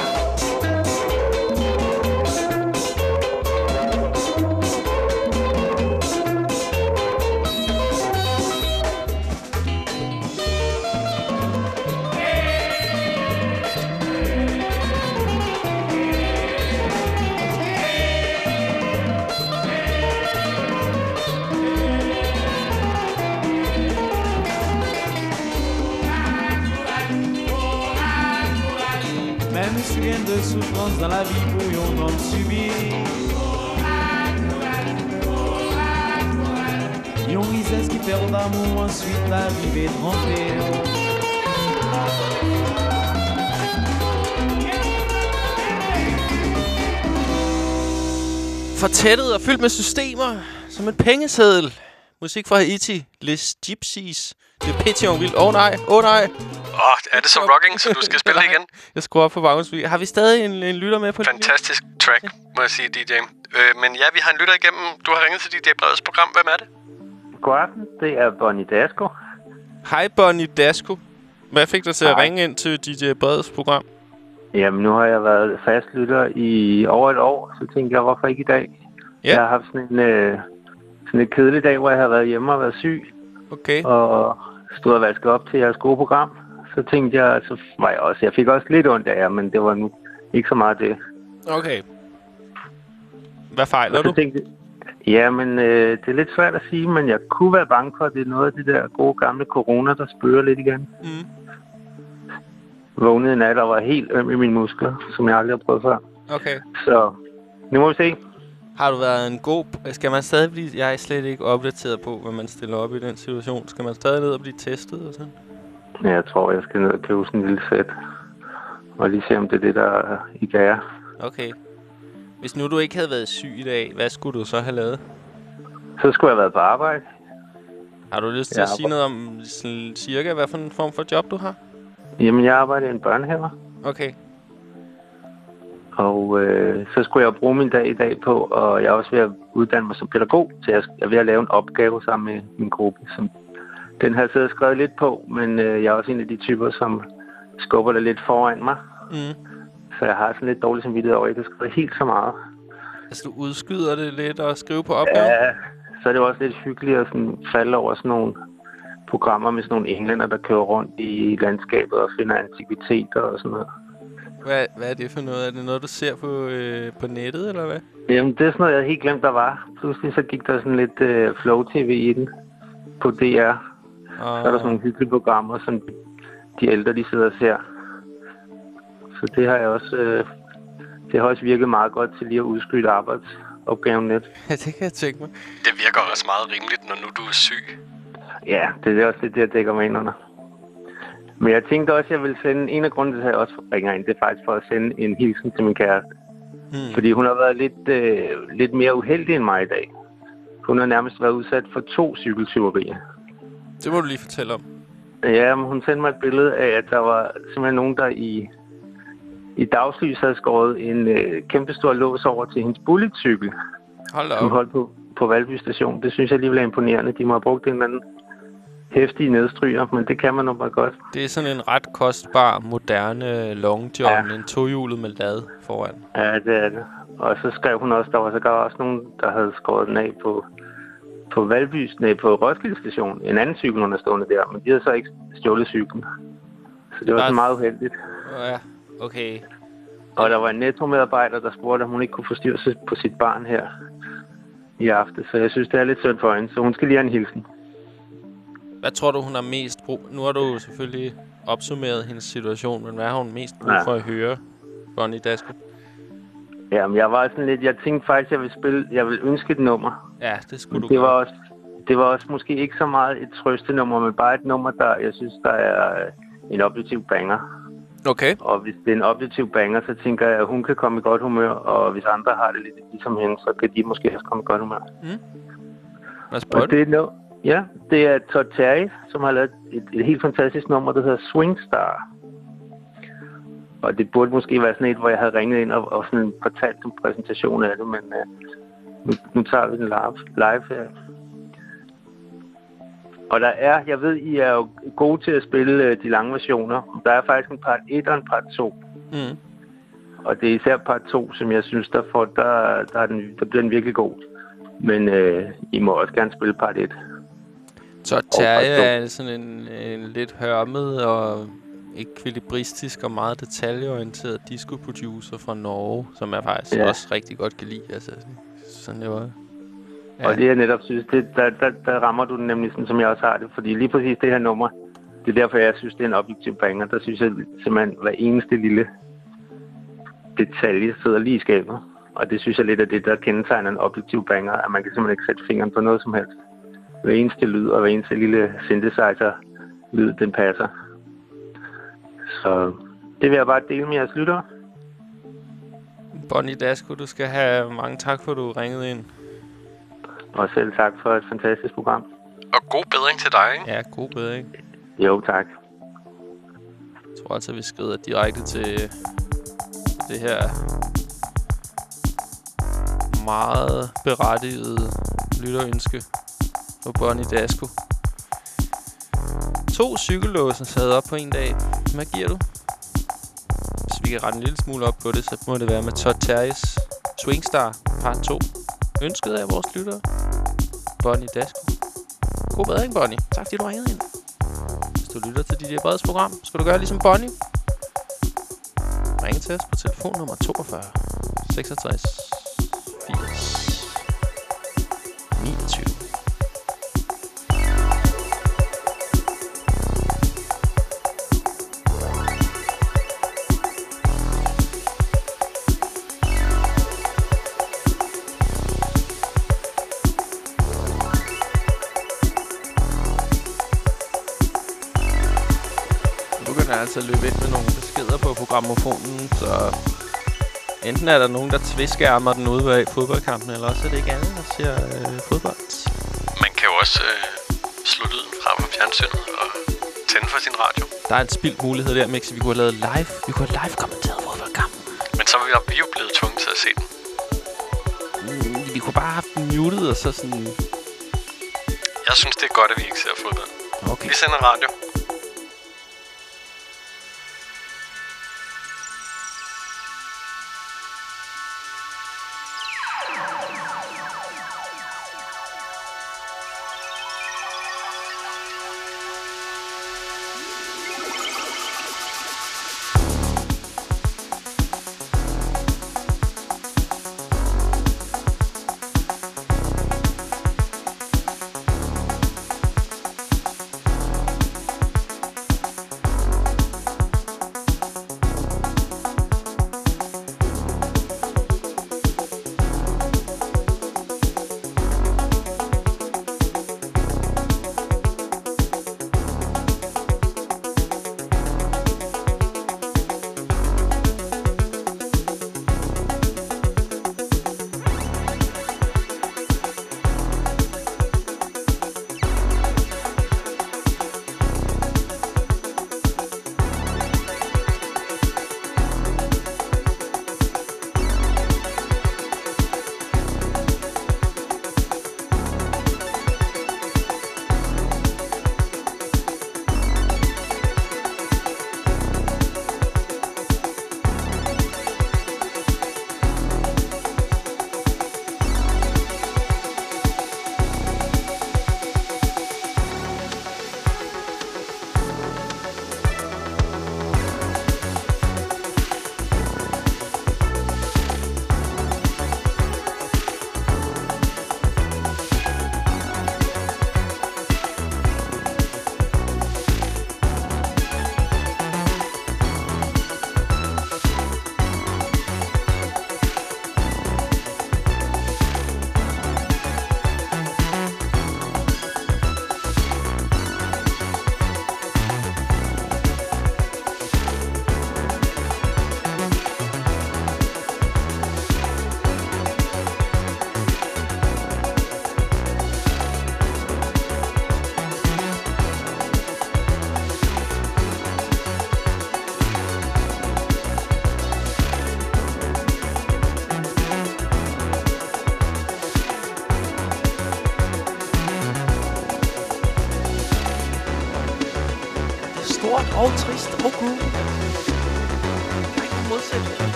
dans la vie pour un homme subir. Yon richesse qui perd d'amour, ensuite la vie est trempée. Fortættet og fyldt med systemer, som en pengeseddel. Musik fra Haiti, Les Gypsies. Det er Pigeon Vildt. Åh oh, nej, åh oh, nej. Åh, oh, er det så rocking, så du skal (laughs) spille det igen? Jeg skruer op for baggrundsmusik. Har vi stadig en, en lytter med på linjen? Fantastisk track, må jeg sige, DJ. Øh, men ja, vi har en lytter igennem. Du har ringet til DJ Breds program. Hvem er det? God aften, det er Bonnie Dasko. Hej Bonnie Dasko. Hvad fik dig til at Hej. ringe ind til DJ Breds program? Jamen, nu har jeg været fastlytter i over et år, så tænkte jeg, hvorfor ikke i dag? Ja. Jeg har haft sådan en, øh, sådan en kedelig dag, hvor jeg har været hjemme og været syg, Okay. og stod og vasket op til jeres gode program. Så tænkte jeg, så var jeg også, jeg fik også lidt ondt af jer, men det var nu ikke så meget det. Okay. Hvad fejler du? tænkte jeg, ja, men øh, det er lidt svært at sige, men jeg kunne være bange for, at det er noget af det der gode gamle corona, der spørger lidt igen. Mm. Vågnede i nat og var helt øm i mine muskler, som jeg aldrig har prøvet før. Okay. Så nu må vi se. Har du været en god... Skal man stadig blive... Jeg er slet ikke opdateret på, hvad man stiller op i den situation. Skal man stadig ned og blive testet og sådan? Ja, jeg tror, jeg skal ned og købe sådan en lille sæt. Og lige se, om det er det, der er i gære. Okay. Hvis nu du ikke havde været syg i dag, hvad skulle du så have lavet? Så skulle jeg have været på arbejde. Har du lyst til Jeg at sige noget om sådan, cirka, hvad for en form for job du har? Jamen, jeg arbejder i en børnehave. Okay. Og øh, så skulle jeg bruge min dag i dag på, og jeg er også ved at uddanne mig som pædagog, så jeg er ved at lave en opgave sammen med min gruppe. Som, den har jeg siddet og skrevet lidt på, men øh, jeg er også en af de typer, som skubber det lidt foran mig. Mm. Så jeg har sådan lidt dårlig samvittighed over, at jeg ikke har skrevet helt så meget. Altså, du udskyder det lidt og skrive på opgaven? Ja, så er det jo også lidt hyggeligt at sådan falde over sådan nogle programmer med sådan nogle englænder, der kører rundt i landskabet og finder antikviteter og sådan noget. Hvad, hvad er det for noget? Er det noget, du ser på, øh, på nettet, eller hvad? Jamen, det er sådan noget, jeg helt glemt, der var. Pludselig så gik der sådan lidt øh, flow-tv i den på DR. Og, Så er der sådan nogle hyggelige programmer, som de ældre, de sidder og ser. Så det har jeg også, øh, det har også virket meget godt til lige at udskyde arbejdsopgaven lidt. (laughs) Ja, det kan jeg tænke mig. Det virker også meget rimeligt, når nu du er syg. Ja, det er også det, jeg dækker mig ind under. Men jeg tænkte også, at jeg ville sende... En af grunden til, at jeg også ringer ind, det er faktisk for at sende en hilsen til min kæreste. Hmm. Fordi hun har været lidt, øh, lidt mere uheldig end mig i dag. Hun har nærmest været udsat for to cykeltyverier. Det må du lige fortælle om. Ja, men hun sendte mig et billede af, at der var simpelthen nogen, der i, i dagslys havde skåret en øh, kæmpestor lås over til hendes bulletcykel, Hold da som op. holdt på, på Valby station. Det synes jeg alligevel er imponerende. De må have brugt en eller anden hæftige nedstryger, men det kan man nok bare godt. Det er sådan en ret kostbar, moderne long john. Ja. En tohjulet med lad foran. Ja, det er det. Og så skrev hun også, der var så også nogen, der havde skåret den af på, på Valby, nej, på Roskilde station. En anden cykel, hun er stående der, men de havde så ikke stjålet cyklen. Så det var så meget uheldigt. Ja, okay. Og der var en netto-medarbejder, der spurgte, om hun ikke kunne få styr på sit barn her i aften. Så jeg synes, det er lidt synd for hende, så hun skal lige have en hilsen. Hvad tror du, hun har mest brug... Nu har du selvfølgelig opsummeret hendes situation, men hvad har hun mest brug Ja. for at høre, Bonnie Dasko? Jamen, jeg var sådan lidt... Jeg tænkte faktisk, jeg ville spille... Jeg ville ønske et nummer. Ja, det skulle du Det var gøre. også... Det var også måske ikke så meget et trøstenummer, men bare et nummer, der jeg synes, der er en objektiv banger. Okay. Og hvis det er en objektiv banger, så tænker jeg, at hun kan komme i godt humør, og hvis andre har det lidt ligesom hende, så kan de måske også komme i godt humør. Lad os prøve Og det. er, no, ja, det er Todd Terry, som har lavet et, et helt fantastisk nummer, der hedder Swingstar. Og det burde måske være sådan et, hvor jeg havde ringet ind og, og sådan fortalt en præsentation af det, men uh, nu, nu tager vi den live, live her. Og der er, jeg ved, I er jo gode til at spille øh, de lange versioner. Der er faktisk en part 1 og en part 2. Mm. Og det er især part 2, som jeg synes, der, får, der, der, er den, der bliver den virkelig god. Men øh, I må også gerne spille part 1. Så Terje er sådan en, en lidt hørmet og ekvilibristisk og meget detaljeorienteret disco-producer fra Norge, som jeg faktisk ja. Også rigtig godt kan lide. Altså, sådan det var... Ja. Og det jeg netop synes, det, der, der, der rammer du den nemlig sådan, som jeg også har det. Fordi lige præcis det her nummer, det er derfor, jeg synes, det er en objektiv banger. Der synes jeg simpelthen, hver eneste lille detalje sidder lige i skabet. Og det synes jeg lidt af det, der kendetegner en objektiv banger, at man kan simpelthen ikke sætte fingeren på noget som helst. Hver eneste lyd og hver eneste lille synthesizer-lyd, den passer. Så det vil jeg bare dele med jeres lyttere. Bonnie Dasko, du skal have mange tak for, at du ringede ind. Og selv tak for et fantastisk program. Og god bedring til dig, ikke? Ja, god bedring. Jo, tak. Jeg tror altså, vi skrider direkte til det her meget berettigede lytterønske for Bonnie Dasko. To cykellåse sad op på en dag. Hvad giver du? Hvis vi kan rette en lille smule op på det, så må det være med Todd Terjes Swingstar part 2. Ønsket af vores lyttere. Bonnie Dasko. God bedring, Bonnie. Tak fordi du ringede ind. Hvis du lytter til dit Breds program, skal du gøre ligesom Bonnie. Ring til os på telefonnummer 42 66 80 29. jeg altså løbe ind med nogle beskeder på programmofonen, så enten er der nogen, der tviskærmer den ude ved fodboldkampen, eller også er det ikke alle, der ser øh, fodbold. Man kan jo også øh, slå lyden fra på fjernsynet og tænde for sin radio. Der er en spildt mulighed der, Mixi. Vi kunne have lavet live. Vi kunne have live kommenteret fodboldkampen. Men så er vi jo blevet tvunget til at se den. Mm, vi kunne bare have den muted, og så sådan... Jeg synes, det er godt, at vi ikke ser fodbold. Okay. Vi sender radio.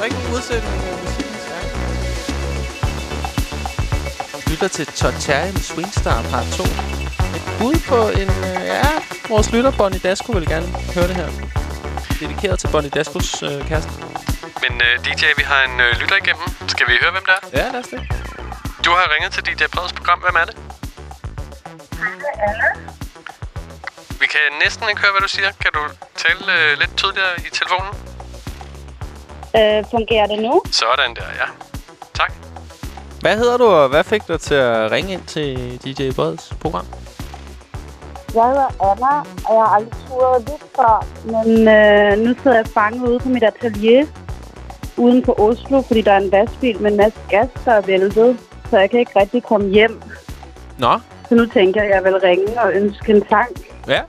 Er ikke nogen modsætning i musikkens værk. Du lytter til Todd Terry med Swingstar Part 2. Et bud på en... Øh, ja, vores lytter Bonnie Dasko vil gerne høre det her. Dedikeret til Bonnie Daskos øh, kæreste. Men uh, DJ, vi har en uh, lytter igennem. Skal vi høre, hvem det er? Ja, lad os det. Du har ringet til DJ Breds program. Hvem er det? Vi kan næsten ikke høre, hvad du siger. Kan du tale uh, lidt tydeligere i telefonen? Øh, fungerer det nu? Sådan der, ja. Tak. Hvad hedder du, og hvad fik dig til at ringe ind til DJ Breds program? Jeg hedder Anna, og jeg har aldrig turet lidt før, men øh, nu sidder jeg fanget ude på mit atelier uden på Oslo, fordi der er en lastbil med en masse gas, der er væltet, så jeg kan ikke rigtig komme hjem. Nå, Så nu tænker jeg, at jeg vil ringe og ønske en sang. ja.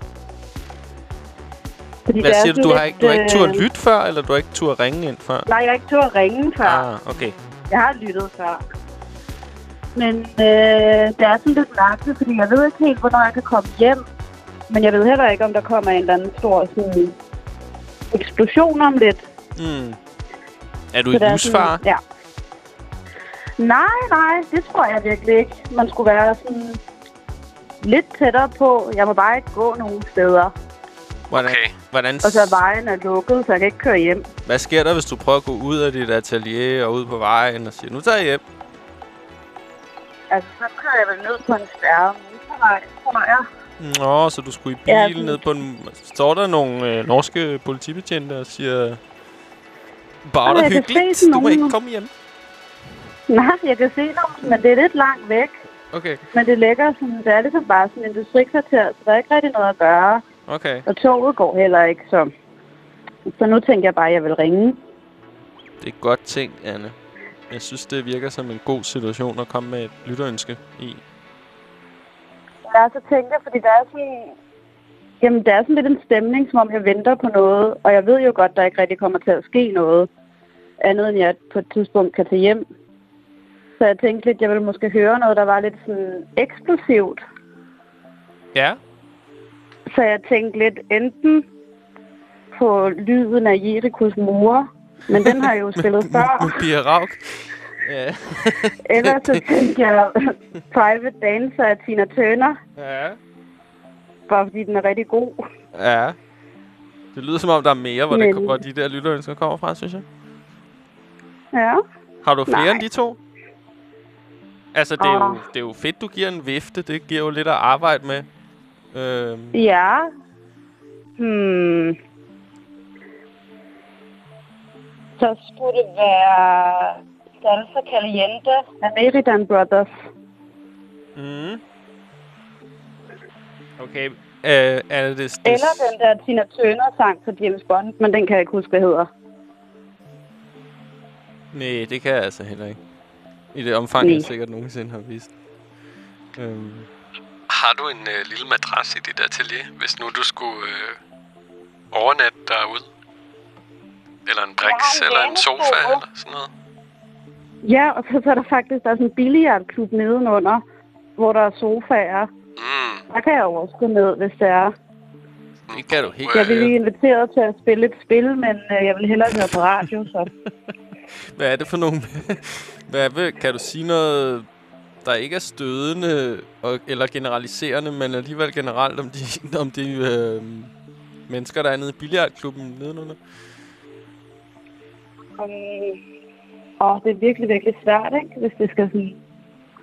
Fordi Hvad er siger du? Du har ikke, du har ikke tur øh, lytte før, eller du har ikke tur ringe ind før? Nej, jeg har ikke tur at ringe før. Ah, okay. Jeg har lyttet før. Men øh, det er sådan lidt mærkeligt, fordi jeg ved ikke helt, hvornår jeg kan komme hjem. Men jeg ved heller ikke, om der kommer en eller anden stor sådan, eksplosion om lidt. Mm. Er du Så i livsfare? sådan- Ja. Nej, nej, det tror jeg virkelig ikke. Man skulle være sådan lidt tættere på. Jeg må bare ikke gå nogen steder. Hvordan, Okay. hvordan, Og så vejen er lukket, så jeg kan ikke køre hjem. hvad sker der, hvis du prøver at gå ud af dit atelier og ud på vejen og siger, nu tager jeg hjem? Altså, så kører jeg vel ned på en spærre motorvej, tror jeg. Nå, så du skulle i Ja, bil sådan- ned på en... Står der nogle øh, norske politibetjente og siger... Bare kan hyggeligt, du må ikke komme hjem. Nej, jeg kan se nogen, men det er lidt langt væk. Okay, Men det ligger sådan, det er ligesom bare sådan en industrikvarter, så der er ikke rigtig noget at gøre. Okay. Og toget går heller ikke, så... Så nu tænker jeg bare, at jeg vil ringe. Det er godt tænkt, Anne. Jeg synes, det virker som en god situation at komme med et lytterønske i. Jeg så tænker, fordi der er sådan... Jamen, der er sådan lidt en stemning, som om jeg venter på noget. Og jeg ved jo godt, der ikke rigtig kommer til at ske noget. Andet end jeg på et tidspunkt kan tage hjem. Så jeg tænkte lidt, jeg ville måske høre noget, der var lidt sådan eksplosivt. Ja? Så jeg tænkte lidt enten på lyden af Jerikos mure, men den har jeg jo (laughs) spillet før. Med Pia Rauk. Ja. (laughs) Ellers så tænkte jeg (laughs) Private Dancer af Tina Turner, ja. bare fordi den er rigtig god. Ja. Det lyder som om, der er mere, hvor, det, Men- hvor de der lytterønsker kommer fra, synes jeg. Ja. Har du flere Nej. end de to? Altså, det er, jo, Åh. det er jo fedt, du giver en vifte. Det giver jo lidt at arbejde med. Øhm, Ja. Hmm. Så skulle det være Salsa Caliente af Meridan Brothers. mm. Okay. Øh, er det, det, Eller den der Tina Turner-sang fra James Bond, men den kan jeg ikke huske, hvad hedder. Nej, det kan jeg altså heller ikke. I det omfang, jeg Nej. sikkert nogensinde har vist. Øhm, Har du en øh, lille madras i dit atelier, hvis nu du skulle øh, overnatte derude? Eller en briks, en eller en sofa, eller sådan noget? Ja, og så, så er der faktisk der er sådan en billiardklub nedenunder, hvor der er sofaer. Mm. Der kan jeg jo også gå ned, hvis det er. det kan du helt Jeg Øh, lige inviteret til at spille et spil, men øh, jeg vil hellere høre på radio, så... (laughs) Hvad er det for nogle... (laughs) Hvad vil, kan du sige noget, der ikke er stødende og, eller generaliserende, men alligevel generelt om de, (laughs) om de øh, mennesker, der er nede i billiardklubben nedenunder? Um, og det er virkelig, virkelig svært, ikke? Hvis det skal sådan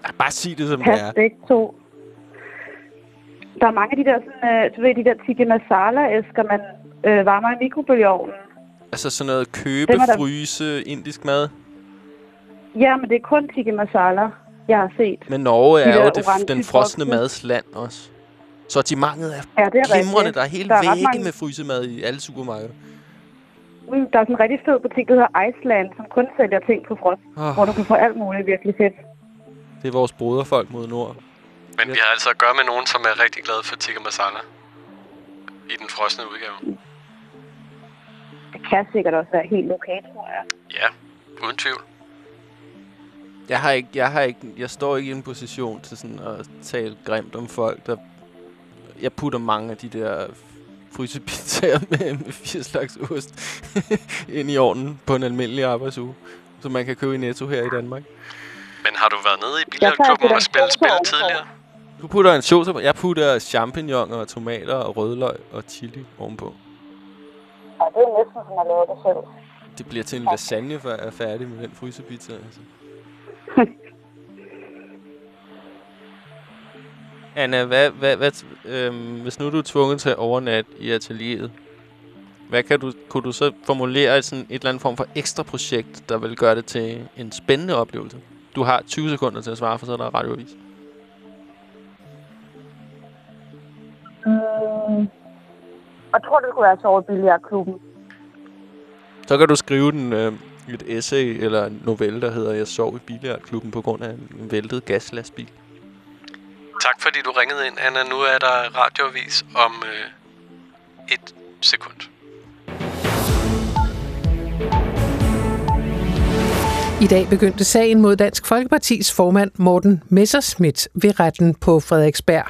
Ja, bare sig det, som det er. begge to. Der er mange af de der, sådan, øh, du ved, de der tikka masala-æsker, man øh, varmer i mikrobølgeovnen. Altså sådan noget købe, er der- fryse, indisk mad. Ja, men det er kun tikka masala, jeg har set. Men Norge De er jo der det, den frosne bokse. mads land også. Sortimentet er Ja, det er glimrende. rigtigt. Der er hele Der er vægge mange- med frysemad i alle supermarkeder. Mm, Der er sådan en rigtig fed butik, der hedder Iceland, som kun sælger ting på frost, Oh, hvor du kan få alt muligt virkelig fedt. det er vores broderfolk mod nord. Men vi har altså at gøre med nogen, som er rigtig glade for tikka masala. I den frosne udgave. Det kan sikkert også være helt okay, tror jeg. Ja, uden tvivl. Jeg har ikke, jeg har ikke, jeg står ikke i en position til sådan at tale grimt om folk, der... Jeg putter mange af de der frysepizzaer (laughs) med, med fire slags ost (laughs) ind i ovnen på en almindelig arbejdsuge, som man kan købe i Netto her i Danmark. Men har du været nede i billardklubben og spillet spil tidligere? Du putter en sauce. Jeg putter champignoner og tomater og rødløg og chili ovenpå. Ja, det er næsten som at lave det selv. Det bliver til en lasagne, før jeg er færdig med den frysepizza. Altså. Anna, hvad, hvad, hvad, øhm, hvis nu du er tvunget til at overnatte i atelieret, hvad kan du, kunne du så formulere sådan et eller andet form for ekstra projekt, der vil gøre det til en spændende oplevelse? Du har 20 sekunder til at svare, for så er der radioavis. Mm. Jeg tror, det kunne være så over billiardklubben. Så kan du skrive den, øh, et essay eller en novelle, der hedder Jeg sov i billiardklubben på grund af en væltet gaslastbil. Tak fordi du ringede ind, Anna. Nu er der radioavis om øh, et sekund. I dag begyndte sagen mod Dansk Folkepartis formand Morten Messerschmidt ved retten på Frederiksberg.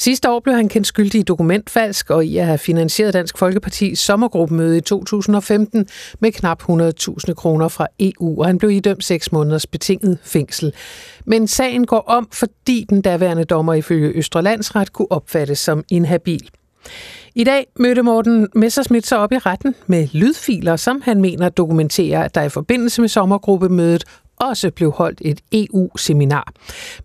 Sidste år blev han kendt skyldig i dokumentfalsk og i at have finansieret Dansk Folkepartis sommergruppemøde i 2015 med knap 100.000 kroner fra EU, og han blev idømt 6 måneders betinget fængsel. Men sagen går om, fordi den daværende dommer ifølge Østre Landsret kunne opfattes som inhabil. I dag mødte Morten Messerschmidt sig op i retten med lydfiler, som han mener dokumenterer, at der i forbindelse med sommergruppemødet også blev holdt et EU-seminar.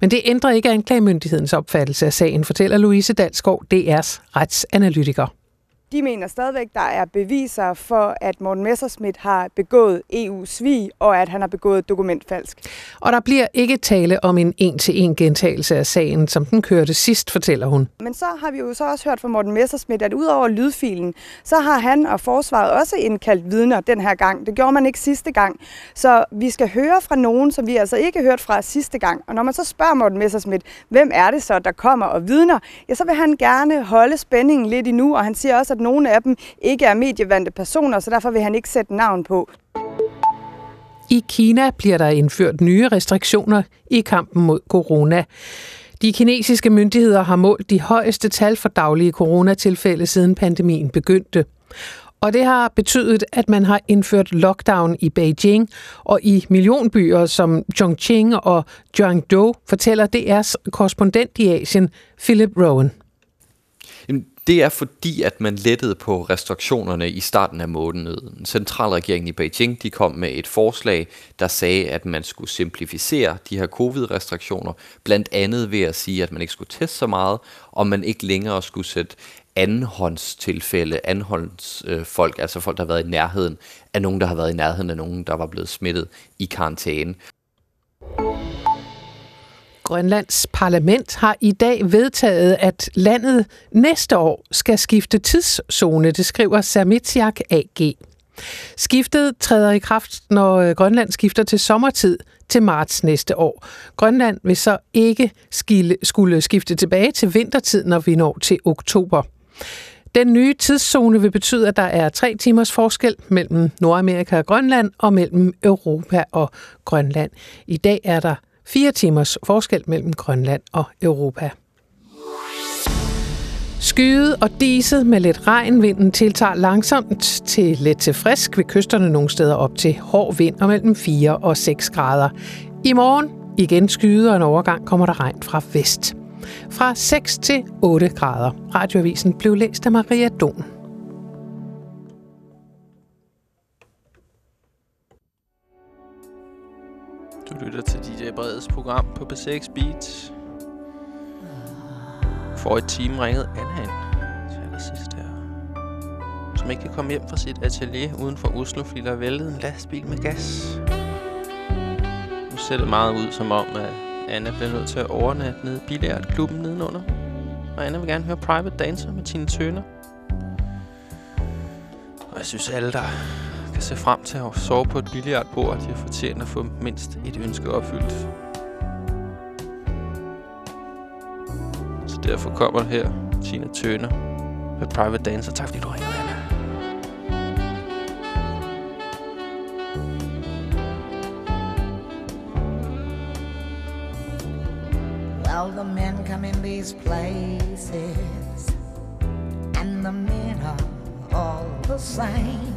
Men det ændrer ikke anklagemyndighedens opfattelse af sagen, fortæller Louise Dalsgaard, DR's retsanalytiker. De mener stadigvæk, der er beviser for, at Morten Messerschmidt har begået EU-svig, og at han har begået dokumentfalsk. Og der bliver ikke tale om en en-til-en gentagelse af sagen, som den kørte sidst, fortæller hun. Men så har vi jo så også hørt fra Morten Messerschmidt, at udover lydfilen, så har han og forsvaret også indkaldt vidner den her gang. Det gjorde man ikke sidste gang. Så vi skal høre fra nogen, som vi altså ikke hørt fra sidste gang. Og når man så spørger Morten Messerschmidt, hvem er det så, der kommer og vidner, ja, så vil han gerne holde spændingen lidt endnu, og han siger også, at nogle af dem ikke er medievandte personer, så derfor vil han ikke sætte navn på. I Kina bliver der indført nye restriktioner i kampen mod corona. De kinesiske myndigheder har målt de højeste tal for daglige coronatilfælde siden pandemien begyndte. Og det har betydet, at man har indført lockdown i Beijing og i millionbyer som Chongqing og Guangzhou, fortæller DR's korrespondent i Asien, Philip Rowan. Det er fordi, at man lettede på restriktionerne i starten af måneden. Centralregeringen i Beijing de kom med et forslag, der sagde, at man skulle simplificere de her covid-restriktioner, blandt andet ved at sige, at man ikke skulle teste så meget, og man ikke længere skulle sætte andenhåndstilfælde, andenhåndsfolk, øh, altså folk, der har været i nærheden af nogen, der har været i nærheden af nogen, der var blevet smittet i karantæne. Grønlands parlament har i dag vedtaget, at landet næste år skal skifte tidszone, det skriver Samitiak AG. Skiftet træder i kraft, når øh, Grønland skifter til sommertid til marts næste år. Grønland vil så ikke skulle skifte tilbage til vintertid, når vi når til oktober. Den nye tidszone vil betyde, at der er tre timers forskel mellem Nordamerika og Grønland og mellem Europa og Grønland. I dag er der Fire timers forskel mellem Grønland og Europa. Skyet og diset med lidt regn. Vinden tiltager langsomt til let til frisk ved kysterne nogle steder op til hård vind og mellem 4 og 6 grader. I morgen igen skyet og en overgang kommer der regn fra vest. Fra 6 til 8 grader. Radioavisen blev læst af Maria Don. Du lytter til DJ Breds program på B6 Beats. For et time ringede Anna ind til allersidst her. Som ikke kan komme hjem fra sit atelier uden for Oslo, fordi der væltede en lastbil med gas. Nu ser det meget ud som om, at Anna bliver nødt til at overnatte nede i billiardklubben nedenunder. Og Anna vil gerne høre Private Dancer med Tine Tøner. Og jeg synes alle, der skal se frem til at sove på et billiardbord, og de har fortjent at få mindst et ønske opfyldt. Så derfor kommer her Tina Turner med Private Dancer. Tak fordi du ringede, Anna. Well, the men come in these places And the men are all the same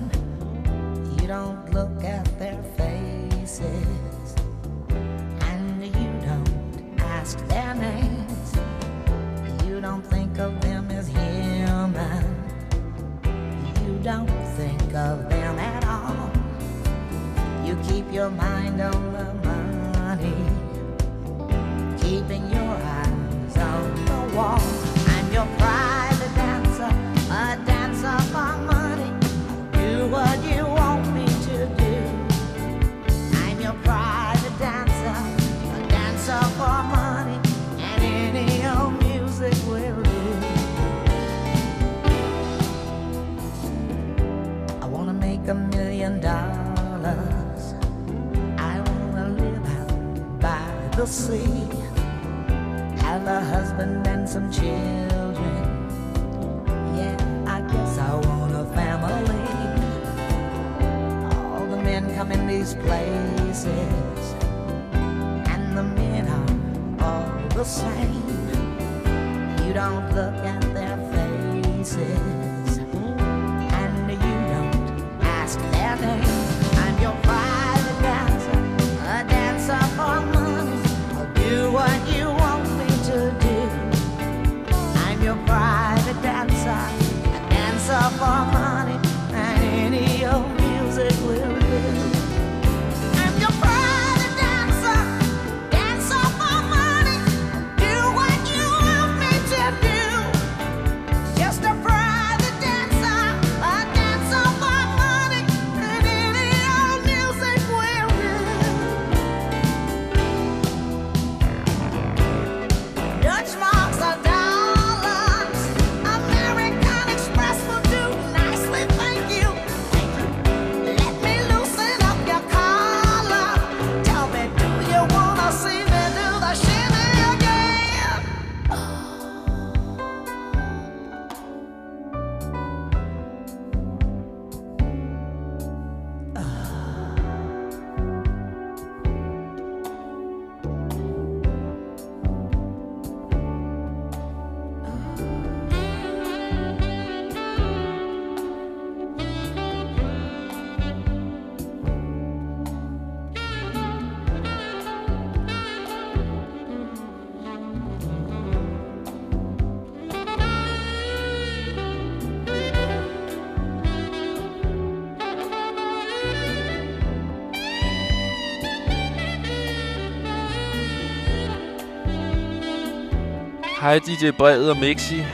Hej DJ Brevet og Mixi.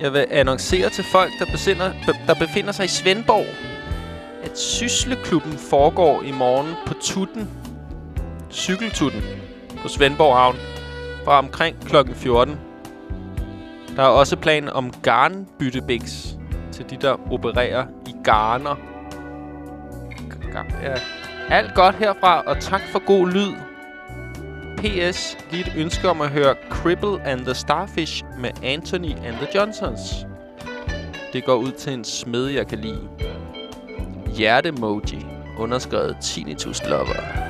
Jeg vil annoncere til folk, der, besinder, der befinder sig i Svendborg, at Sysleklubben foregår i morgen på Tutten. Cykeltutten på Svendborg Havn fra omkring kl. 14. Der er også plan om garnbyttebiks til de, der opererer i garner. Ja. Alt godt herfra, og tak for god lyd. PS give et ønske om at høre Cripple and the Starfish med Anthony and the Johnsons. Det går ud til en smed, jeg kan lide. Hjertemoji, underskrevet Tinnitus Lover.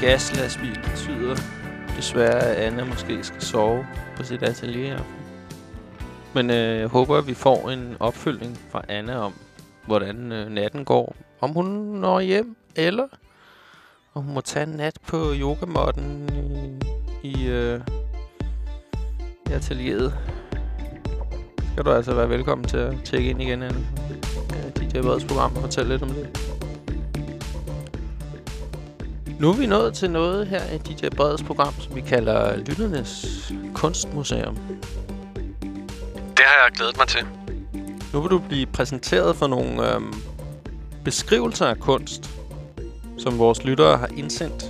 Gaslastbil betyder desværre, at Anna måske skal sove på sit atelier i aften. Men øh, jeg håber, at vi får en opfølgning fra Anna om, hvordan øh, natten går. Om hun når hjem, eller om hun må tage en nat på yogamotten i, i, øh, i atelieret. Skal du altså være velkommen til at tjekke ind igen, Anna. Øh, ja, DJ Breds program og fortælle lidt om det. Nu er vi nået til noget her i DJ Breds program, som vi kalder Lytternes Kunstmuseum. Det har jeg glædet mig til. Nu vil du blive præsenteret for nogle øhm, beskrivelser af kunst, som vores lyttere har indsendt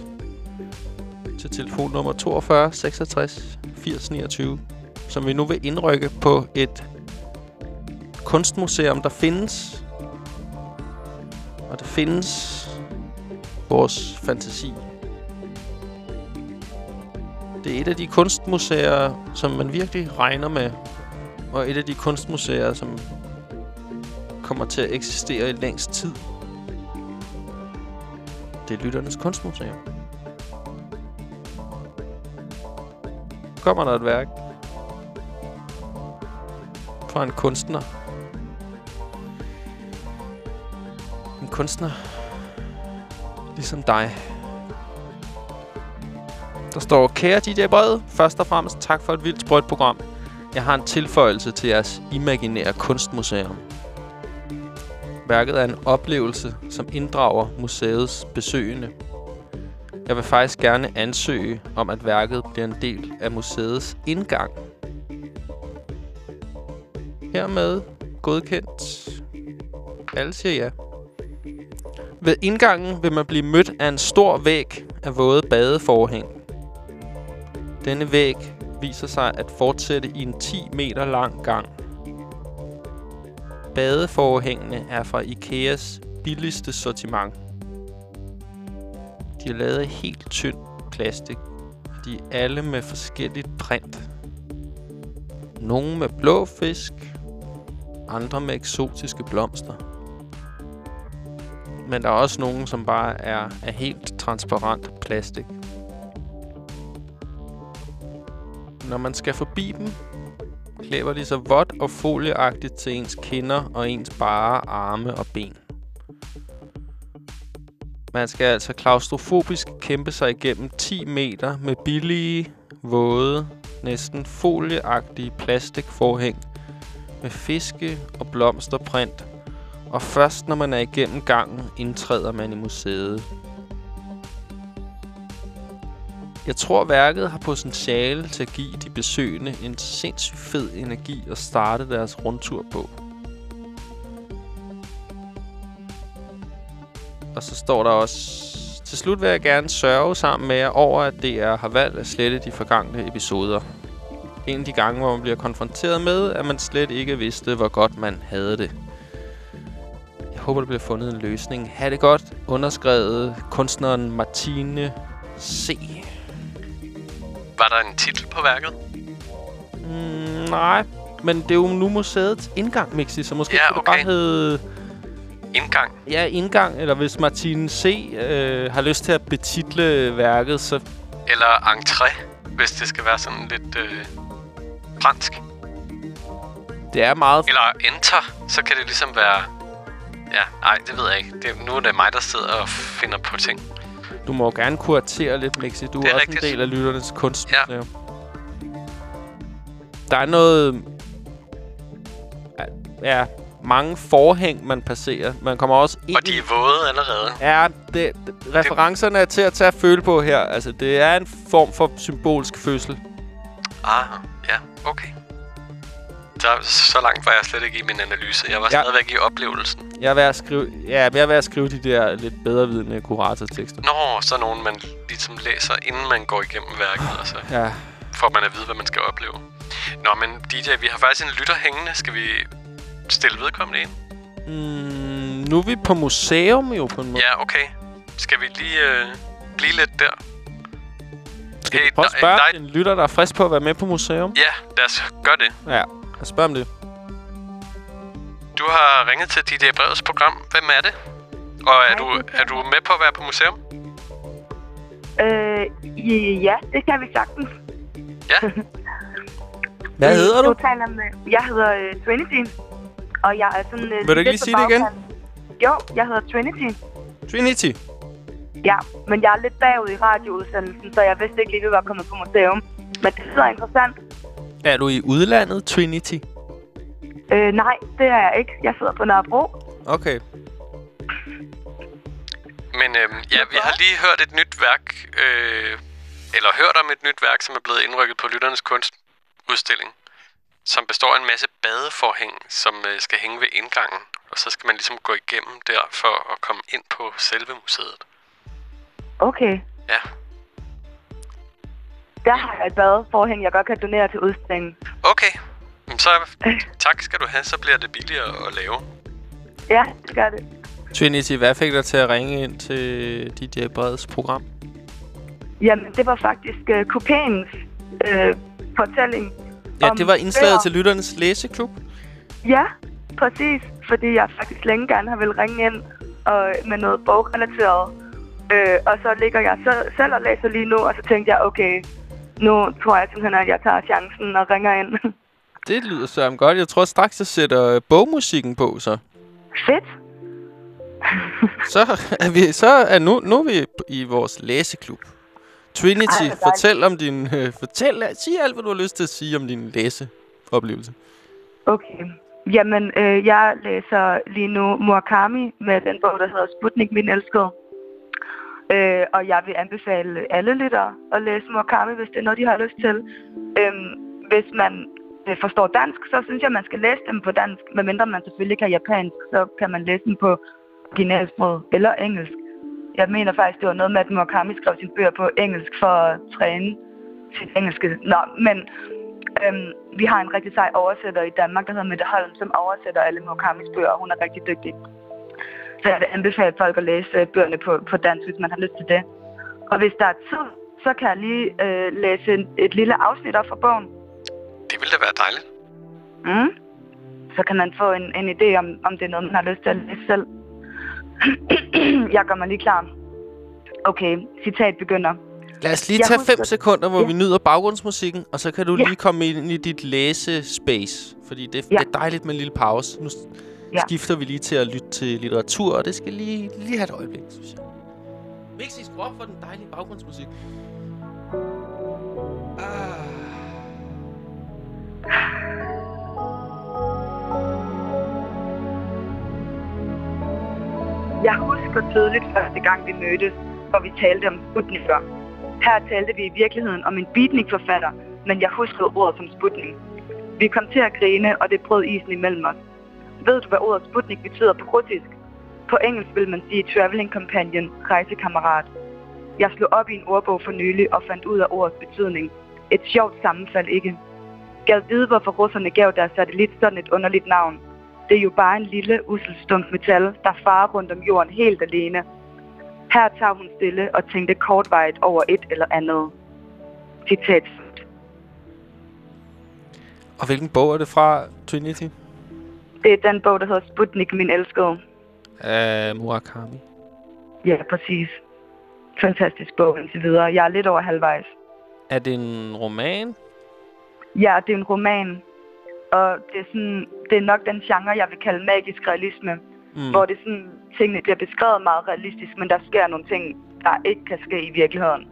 til telefonnummer 42 66 80 29, som vi nu vil indrykke på et kunstmuseum, der findes. Og det findes vores fantasi. Det er et af de kunstmuseer, som man virkelig regner med. Og et af de kunstmuseer, som kommer til at eksistere i længst tid. Det er Lytternes Kunstmuseum. Kommer der et værk fra en kunstner. En kunstner, ligesom dig. Der står, kære DJ Brede, først og fremmest tak for et vildt sprødt program. Jeg har en tilføjelse til jeres imaginære kunstmuseum. Værket er en oplevelse, som inddrager museets besøgende. Jeg vil faktisk gerne ansøge om, at værket bliver en del af museets indgang. Hermed godkendt. Alle siger ja. Ved indgangen vil man blive mødt af en stor væg af våde badeforhæng. Denne væg viser sig at fortsætte i en 10 meter lang gang. Badeforhængene er fra Ikeas billigste sortiment. De er lavet af helt tynd plastik. De er alle med forskelligt print. Nogle med blå fisk, andre med eksotiske blomster. Men der er også nogen, som bare er er helt transparent plastik. Når man skal forbi dem, klæber de sig vådt og folieagtigt til ens kinder og ens bare arme og ben. Man skal altså klaustrofobisk kæmpe sig igennem 10 meter med billige, våde, næsten folieagtige plastikforhæng med fiske og blomsterprint. Og først når man er igennem gangen, indtræder man i museet. Jeg tror, værket har potentiale til at give de besøgende en sindssygt fed energi at starte deres rundtur på. Og så står der også... Til slut vil jeg gerne sørge sammen med jer over, at DR har valgt at slette de forgangne episoder. En af de gange, hvor man bliver konfronteret med, at man slet ikke vidste, hvor godt man havde det. Jeg håber, der bliver fundet en løsning. Ha' det godt. Underskrevet kunstneren Martine C. Var der en titel på værket? Mm, nej, men det er jo nu museets indgang, Mixi, så måske Ja, okay. det bare hedde... Indgang? Ja, indgang, eller hvis Martine C. Øh, har lyst til at betitle værket, så... Eller entré, hvis det skal være sådan lidt øh, fransk. Det er meget... Eller enter, så kan det ligesom være... Ja, nej, det ved jeg ikke. Det, nu er det mig, der sidder og finder på ting. Du må jo gerne kuratere lidt, Mixi. Du Det er, er også rigtigt. en del af lytternes kunstmuseum. Ja. Der er noget... Ja, mange forhæng, man passerer. Man kommer også ind Og de er våde allerede. Ja, det, det, referencerne er til at tage at føle på her. Altså, det er en form for symbolsk fødsel. Ah, ja, okay. Så, så langt var jeg slet ikke i min analyse. Jeg var Ja. stadigvæk i oplevelsen. Jeg er ved at skrive, ja, jeg er ved at skrive de der lidt bedre vidende kuratortekster. Nå, så nogen, man ligesom læser, inden man går igennem værket, og så Ja. får man at vide, hvad man skal opleve. Nå, men DJ, vi har faktisk en lytter hængende. Skal vi stille vedkommende ind? Mm, nu er vi på museum jo på en måde. Ja, okay. Skal vi lige øh, blive lidt der? Skal vi prøve at spørge en lytter, der er frisk på at være med på museum? Ja, lad os gøre det. Ja, lad os spørge om det. Du har ringet til DJ Brevets program. Hvem er det? Og er du, er du med på at være på museum? Øh, ja, det kan vi sagtens. Ja. Hvad hedder du? Du taler med, jeg hedder øh, Trinity, og jeg er sådan... Øh, Vil du ikke lige sige det igen? Jo, jeg hedder Trinity. Trinity. Ja, men jeg er lidt bagud i radioudsendelsen, så jeg vidste ikke lige, at vi var kommet på museum. Men det lyder interessant. Er du i udlandet, Trinity? Øh, nej, det er jeg ikke. Jeg sidder på Nørrebro. Okay. Men øhm, ja, vi har lige hørt et nyt værk, øh, eller hørt om et nyt værk, som er blevet indrykket på Lytternes Kunstudstilling, som består af en masse badeforhæng, som øh, skal hænge ved indgangen. Og så skal man ligesom gå igennem der for at komme ind på selve museet. Okay. Ja. Der har jeg et badeforhæng, jeg godt kan donere til udstillingen. Okay. Jamen, Så (laughs) tak skal du have, så bliver det billigere at lave. Ja, det gør det. Trinity, hvad fik dig til at ringe ind til DJ Breds program? Jamen, det var faktisk uh, Kupéens uh, fortælling. Ja, om det var indslaget bøger. til Lytternes Læseklub. Ja, præcis. Fordi jeg faktisk længe gerne har vil ringe ind og, med noget bogrelateret. Øh, og så ligger jeg så, selv og læser lige nu, og så tænkte jeg, okay, nu tror jeg simpelthen, at jeg tager chancen og ringer ind. Det lyder sørme godt. Jeg tror straks, jeg sætter øh, bogmusikken på, så. Fedt. (laughs) Så er vi, så er nu, nu er vi i vores læseklub. Trinity, Ej, fortæl om din... Øh, fortæl, sig alt, hvad du har lyst til at sige om din læseoplevelse. Okay. Jamen, øh, jeg læser lige nu Murakami med den bog, der hedder Sputnik, min elskede. Øh, og jeg vil anbefale alle lyttere at læse Murakami, hvis det er noget, de har lyst til. Øh, hvis man øh, forstår dansk, så synes jeg, man skal læse dem på dansk. Medmindre man selvfølgelig kan japansk, så kan man læse dem på originalsprog eller engelsk. Jeg mener faktisk, det var noget med, at Murakami skrev sine bøger på engelsk for at træne sit engelske. Nå, men øhm, vi har en rigtig sej oversætter i Danmark, der hedder Mette Holm, som oversætter alle Murakamis bøger, og hun er rigtig dygtig. Så jeg vil anbefale folk at læse øh, bøgerne på, på dansk, hvis man har lyst til det. Og hvis der er tid, så kan jeg lige øh, læse en, et lille afsnit op fra bogen. Det ville da være dejligt. Mm. Så kan man få en, en idé om, om det er noget, man har lyst til at læse selv. (clears throat) jeg gør mig lige klar. Okay, citat begynder. Lad os lige Jeg tage husker- 5 sekunder, hvor Ja. vi nyder baggrundsmusikken, og så kan du Ja. lige komme ind i dit læsespace. Fordi det, Ja. det er dejligt med en lille pause. Nu Ja. skifter vi lige til at lytte til litteratur, og det skal lige, lige have et øjeblik, synes jeg. Mixi, skru op for den dejlige baggrundsmusik. Ah. Jeg husker tydeligt første gang, vi mødtes, hvor vi talte om Sputniker. Her talte vi i virkeligheden om en beatnik-forfatter, men jeg huskede ordet som Sputnik. Vi kom til at grine, og det brød isen imellem os. Ved du, hvad ordet Sputnik betyder på russisk? På engelsk vil man sige traveling companion, rejsekammerat. Jeg slog op i en ordbog for nylig og fandt ud af ordets betydning. Et sjovt sammenfald, ikke? Gad vide, hvorfor russerne gav deres satellit sådan et underligt navn. Det er jo bare en lille, usselstump metal, der farer rundt om jorden helt alene. Her tager hun stille og tænkte kortvejet over et eller andet. Citat. Og hvilken bog er det fra, Trinity? Det er den bog, der hedder Sputnik, min elskede. Af Murakami. Ja, præcis. Fantastisk bog indtil videre. Jeg er lidt over halvvejs. Er det en roman? Ja, det er en roman. Og det er, sådan, det er nok den genre, jeg vil kalde magisk realisme. Mm. Hvor det sådan, tingene bliver beskrevet meget realistisk, men der sker nogle ting, der ikke kan ske i virkeligheden.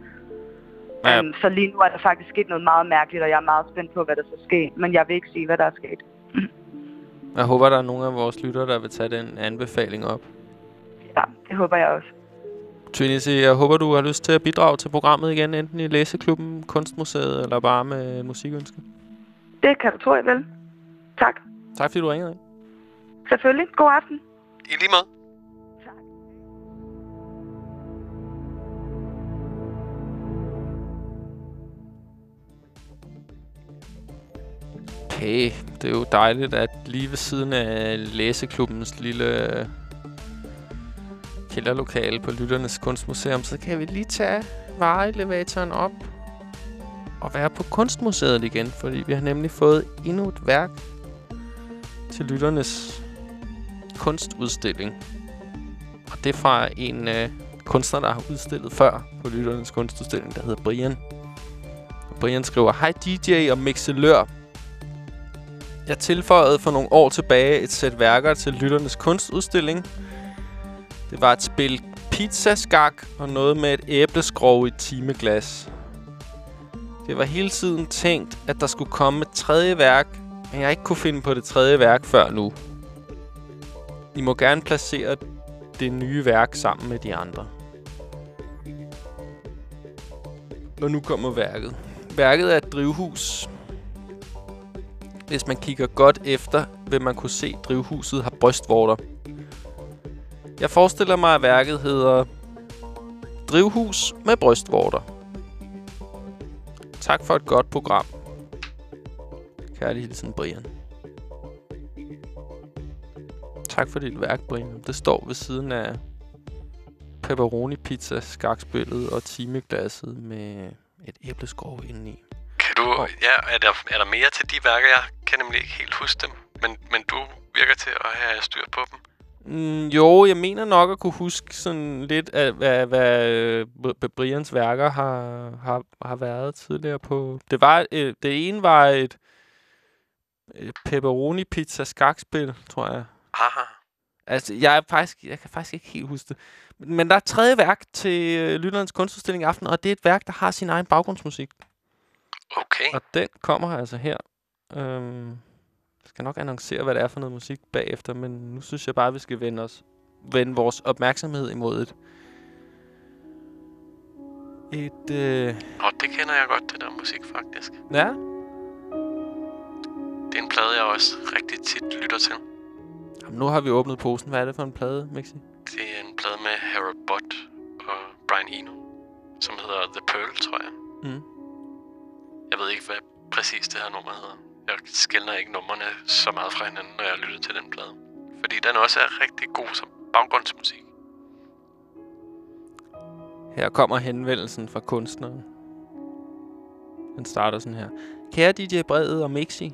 Ja. Um, så lige nu er der faktisk sket noget meget mærkeligt, og jeg er meget spændt på, hvad der skal ske. Men jeg vil ikke sige, hvad der er sket. (clears throat) Jeg håber, der er nogle af vores lyttere, der vil tage den anbefaling op. Ja, det håber jeg også. Trinity, jeg håber, du har lyst til at bidrage til programmet igen, enten i Læseklubben, Kunstmuseet, eller bare med musikønske. Det kan du tro, jeg vil. Tak. Tak fordi du ringede. ind. Selvfølgelig. God aften. I lige måde. Okay, det er jo dejligt, at lige ved siden af Læseklubbens lille øh, kælderlokale på Lytternes Kunstmuseum, så kan vi lige tage vareelevatoren op og være på Kunstmuseet igen, fordi vi har nemlig fået endnu et værk til Lytternes kunstudstilling. Og det er fra en øh, kunstner, der har udstillet før på Lytternes Kunstudstilling, der hedder Brian. Brian skriver, Hej DJ og mixelør. Jeg tilføjede for nogle år tilbage et sæt værker til Lytternes Kunstudstilling. Det var et spil pizzaskak og noget med et æbleskrog i et timeglas. Det var hele tiden tænkt, at der skulle komme et tredje værk, men jeg ikke kunne finde på det tredje værk før nu. I må gerne placere det nye værk sammen med de andre. Og nu kommer værket. Værket er et drivhus. Hvis man kigger godt efter, vil man kunne se, at drivhuset har brystvorter. Jeg forestiller mig, at værket hedder Drivhus med brystvorter. Tak for et godt program. Kærlig hilsen, Brian. Tak for dit værk, Brian. Det står ved siden af pepperoni pizza skakspillet og timeglasset med et æbleskrog indeni. Kan du, ja, er der, er der mere til de værker? Jeg kan nemlig ikke helt huske dem, men, men du virker til at have styr på dem. Mm, jo, jeg mener nok at kunne huske sådan lidt af, hvad, hvad øh, Br- Brians værker har, har, har været tidligere på. Det var øh, det ene var et, et pepperoni pizza skakspil, tror jeg. Aha. Altså, jeg, er faktisk, jeg kan faktisk ikke helt huske det. Men der er et tredje værk til øh, Lytterens kunstudstilling i aften, og det er et værk, der har sin egen baggrundsmusik. Okay. Og den kommer altså her. Øhm, jeg skal nok annoncere, hvad det er for noget musik bagefter, men nu synes jeg bare, at vi skal vende, os, vende vores opmærksomhed imod et... Et... Øh, Og det kender jeg godt, det der musik faktisk. ja, Det er en plade, jeg også rigtig tit lytter til. Jamen, nu har vi åbnet posen. Hvad er det for en plade, Mixi? Det er en plade med Harold Butt og Brian Eno, som hedder The Pearl, tror jeg. Mm. Jeg ved ikke, hvad præcis det her nummer hedder. Jeg skældner ikke numrene så meget fra hinanden, når jeg lytter til den plade. Fordi den også er rigtig god som baggrundsmusik. Her kommer henvendelsen fra kunstneren. Den starter sådan her. Kære DJ Brede og Mixi.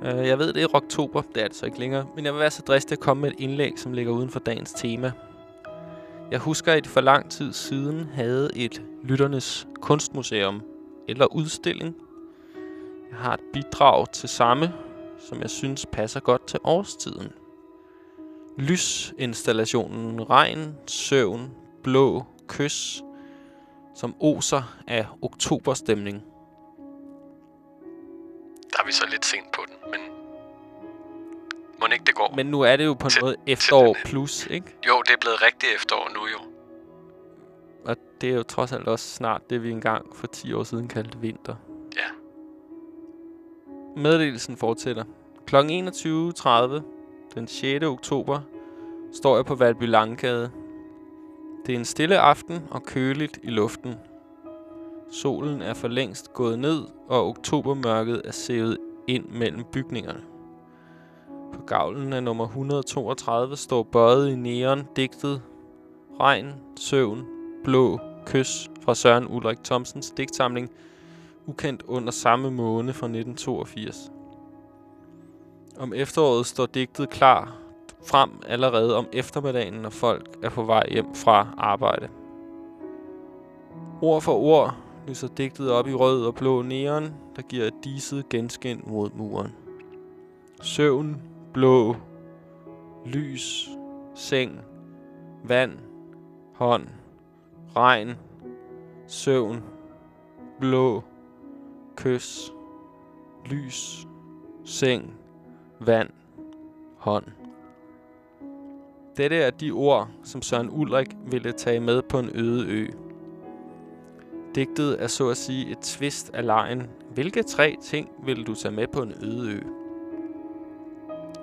Uh, jeg ved, det er oktober. Det er det så ikke længere. Men jeg vil være så dristig at komme med et indlæg, som ligger uden for dagens tema. Jeg husker, at I for lang tid siden havde et Lytternes Kunstmuseum eller udstilling. Jeg har et bidrag til samme, som jeg synes passer godt til årstiden. Lysinstallationen Regn, Søvn, Blå, Kys, som oser af oktoberstemning. Der er vi så lidt sent på den, men... Må ikke det går? Men nu er det jo på Til- noget efterår plus, ikke? Jo, det er blevet rigtig efterår nu jo. Og det er jo trods alt også snart det, vi engang for 10 år siden kaldte vinter. Ja. Meddelelsen fortsætter. Kl. 21.30 den 6. oktober står jeg på Valby Langgade. Det er en stille aften og køligt i luften. Solen er for længst gået ned, og oktobermørket er sævet ind mellem bygningerne. På gavlen af nummer 132 står bøjet i neon digtet Regn, søvn, blå, kys fra Søren Ulrik Thomsens digtsamling Ukendt under samme måne fra 1982. Om efteråret står digtet klar frem allerede om eftermiddagen, når folk er på vej hjem fra arbejde. Ord for ord lyser digtet op i rød og blå neon, der giver et diset genskin mod muren. Søvn, blå, lys, seng, vand, hånd, regn, søvn, blå, kys, lys, seng, vand, hånd. Dette er de ord, som Søren Ulrik ville tage med på en øde ø. Digtet er så at sige et twist af lejen. Hvilke tre ting vil du tage med på en øde ø?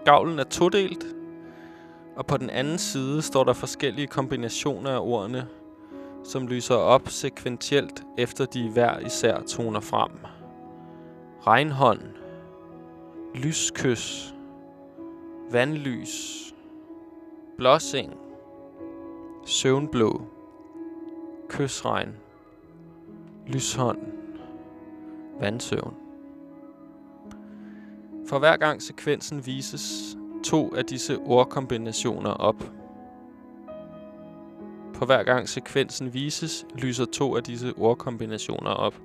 Gavlen er todelt, og på den anden side står der forskellige kombinationer af ordene, som lyser op sekventielt efter de hver især toner frem. Regnhånd, lyskys, vandlys, blåseng, søvnblå, kysregn, lyshånd, vandsøvn. For hver gang sekvensen vises to af disse ordkombinationer op. På hver gang sekvensen vises, lyser to af disse ordkombinationer op.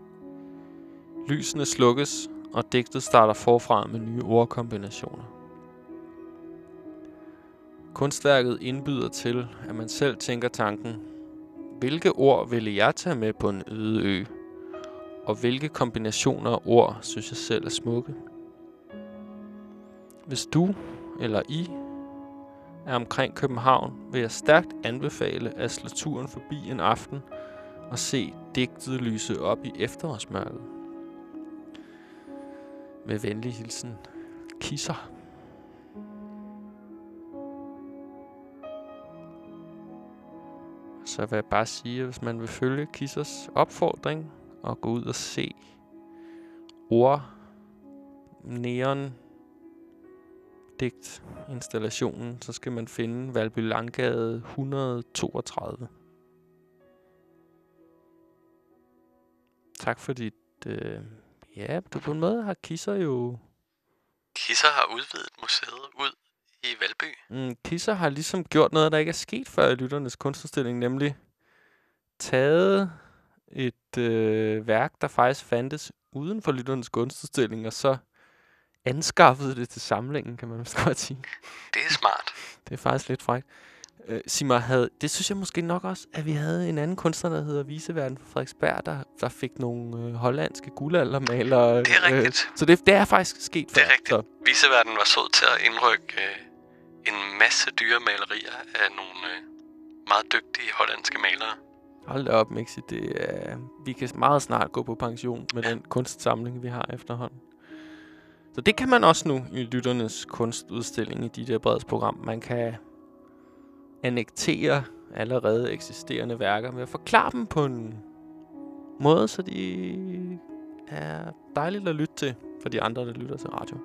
Lysene slukkes, og digtet starter forfra med nye ordkombinationer. Kunstværket indbyder til, at man selv tænker tanken, hvilke ord ville jeg tage med på en øde ø? Og hvilke kombinationer af ord synes jeg selv er smukke? Hvis du eller I er omkring København, vil jeg stærkt anbefale at slå turen forbi en aften og se digtet lyse op i efterårsmørket. Med venlig hilsen, Kisser. Så vil jeg bare sige, at hvis man vil følge Kissers opfordring og gå ud og se ord, neon, digt installationen, så skal man finde Valby Langgade 132. Tak for dit... Øh, ja, du på en måde har Kisser jo... Kisser har udvidet museet ud i Valby. Mm, Kisser har ligesom gjort noget, der ikke er sket før i Lytternes kunstudstilling, nemlig taget et øh, værk, der faktisk fandtes uden for Lytternes kunstudstilling, og så anskaffede det til samlingen, kan man måske (laughs) godt sige. Det er smart. Det er faktisk lidt frækt. Øh, sig mig, havde, det synes jeg måske nok også, at vi havde en anden kunstner, der hedder Viseverden fra Frederiksberg, der, der fik nogle øh, hollandske guldaldermalere. Det er rigtigt. Øh, så det, det er faktisk sket Det er før. rigtigt. Så. Viseverden var sød til at indrykke øh, en masse dyre malerier af nogle øh, meget dygtige hollandske malere. Hold da op, Mixi. Det er, vi kan meget snart gå på pension med ja. den kunstsamling, vi har efterhånden. Så det kan man også nu i Lytternes kunstudstilling i de der breds program. Man kan annektere allerede eksisterende værker ved at forklare dem på en måde, så de er dejligt at lytte til for de andre, der lytter til radio.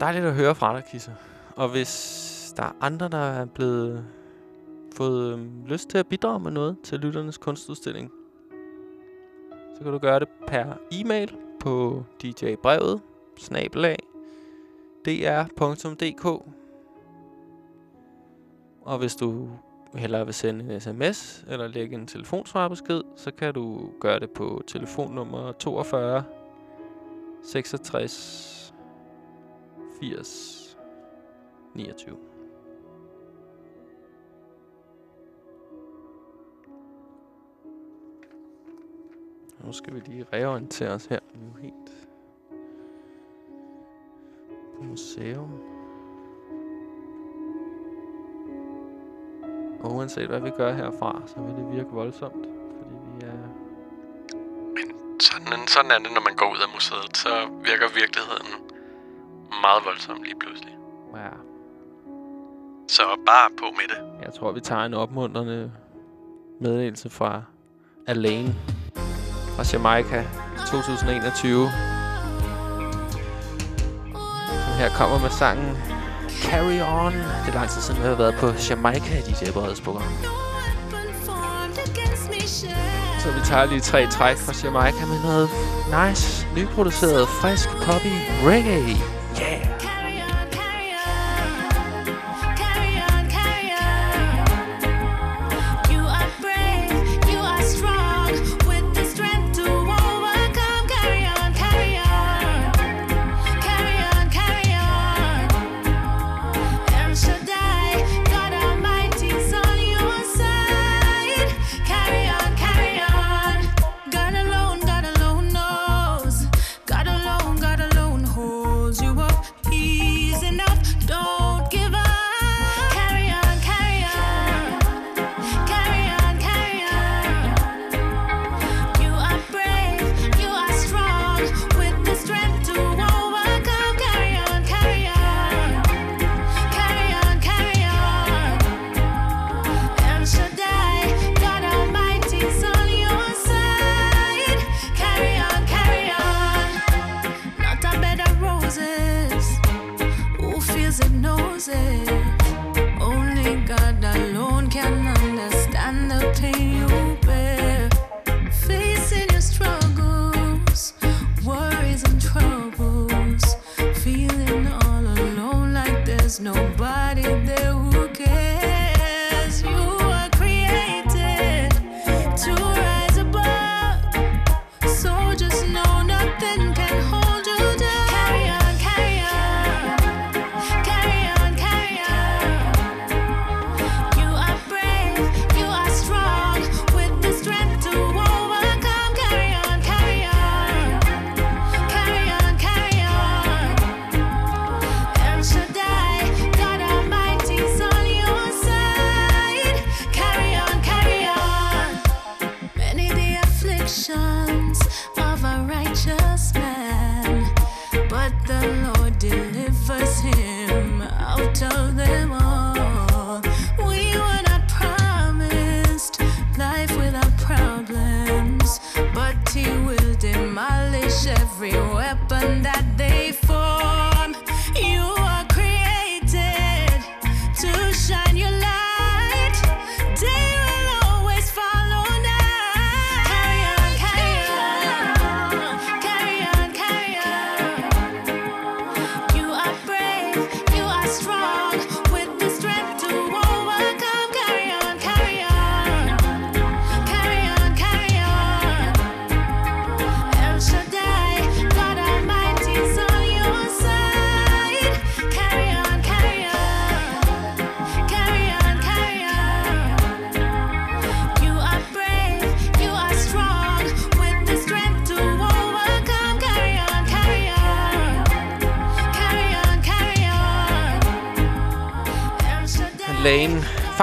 Dejligt at høre fra dig, Kisser. Og hvis der er andre, der er blevet fået øhm, lyst til at bidrage med noget til Lytternes kunstudstilling, så kan du gøre det per e-mail på djbrevet snabelag dr.dk Og hvis du hellere vil sende en sms eller lægge en telefonsvarbesked, så kan du gøre det på telefonnummer 42 66 80 29. Nu skal vi lige reorientere os her. Vi er jo helt på museum. Og uanset hvad vi gør herfra, så vil det virke voldsomt. Fordi vi er... Sådan, sådan er det, når man går ud af museet. Så virker virkeligheden meget voldsom lige pludselig. Ja. Så bare på med det. Jeg tror, vi tager en opmuntrende meddelelse fra Alain fra Jamaica 2021. Som her kommer med sangen Carry On. Det er lang tid siden, vi har været på Jamaica i DJ Breds program. Så vi tager lige tre træk fra Jamaica med noget nice, nyproduceret, frisk, poppy reggae.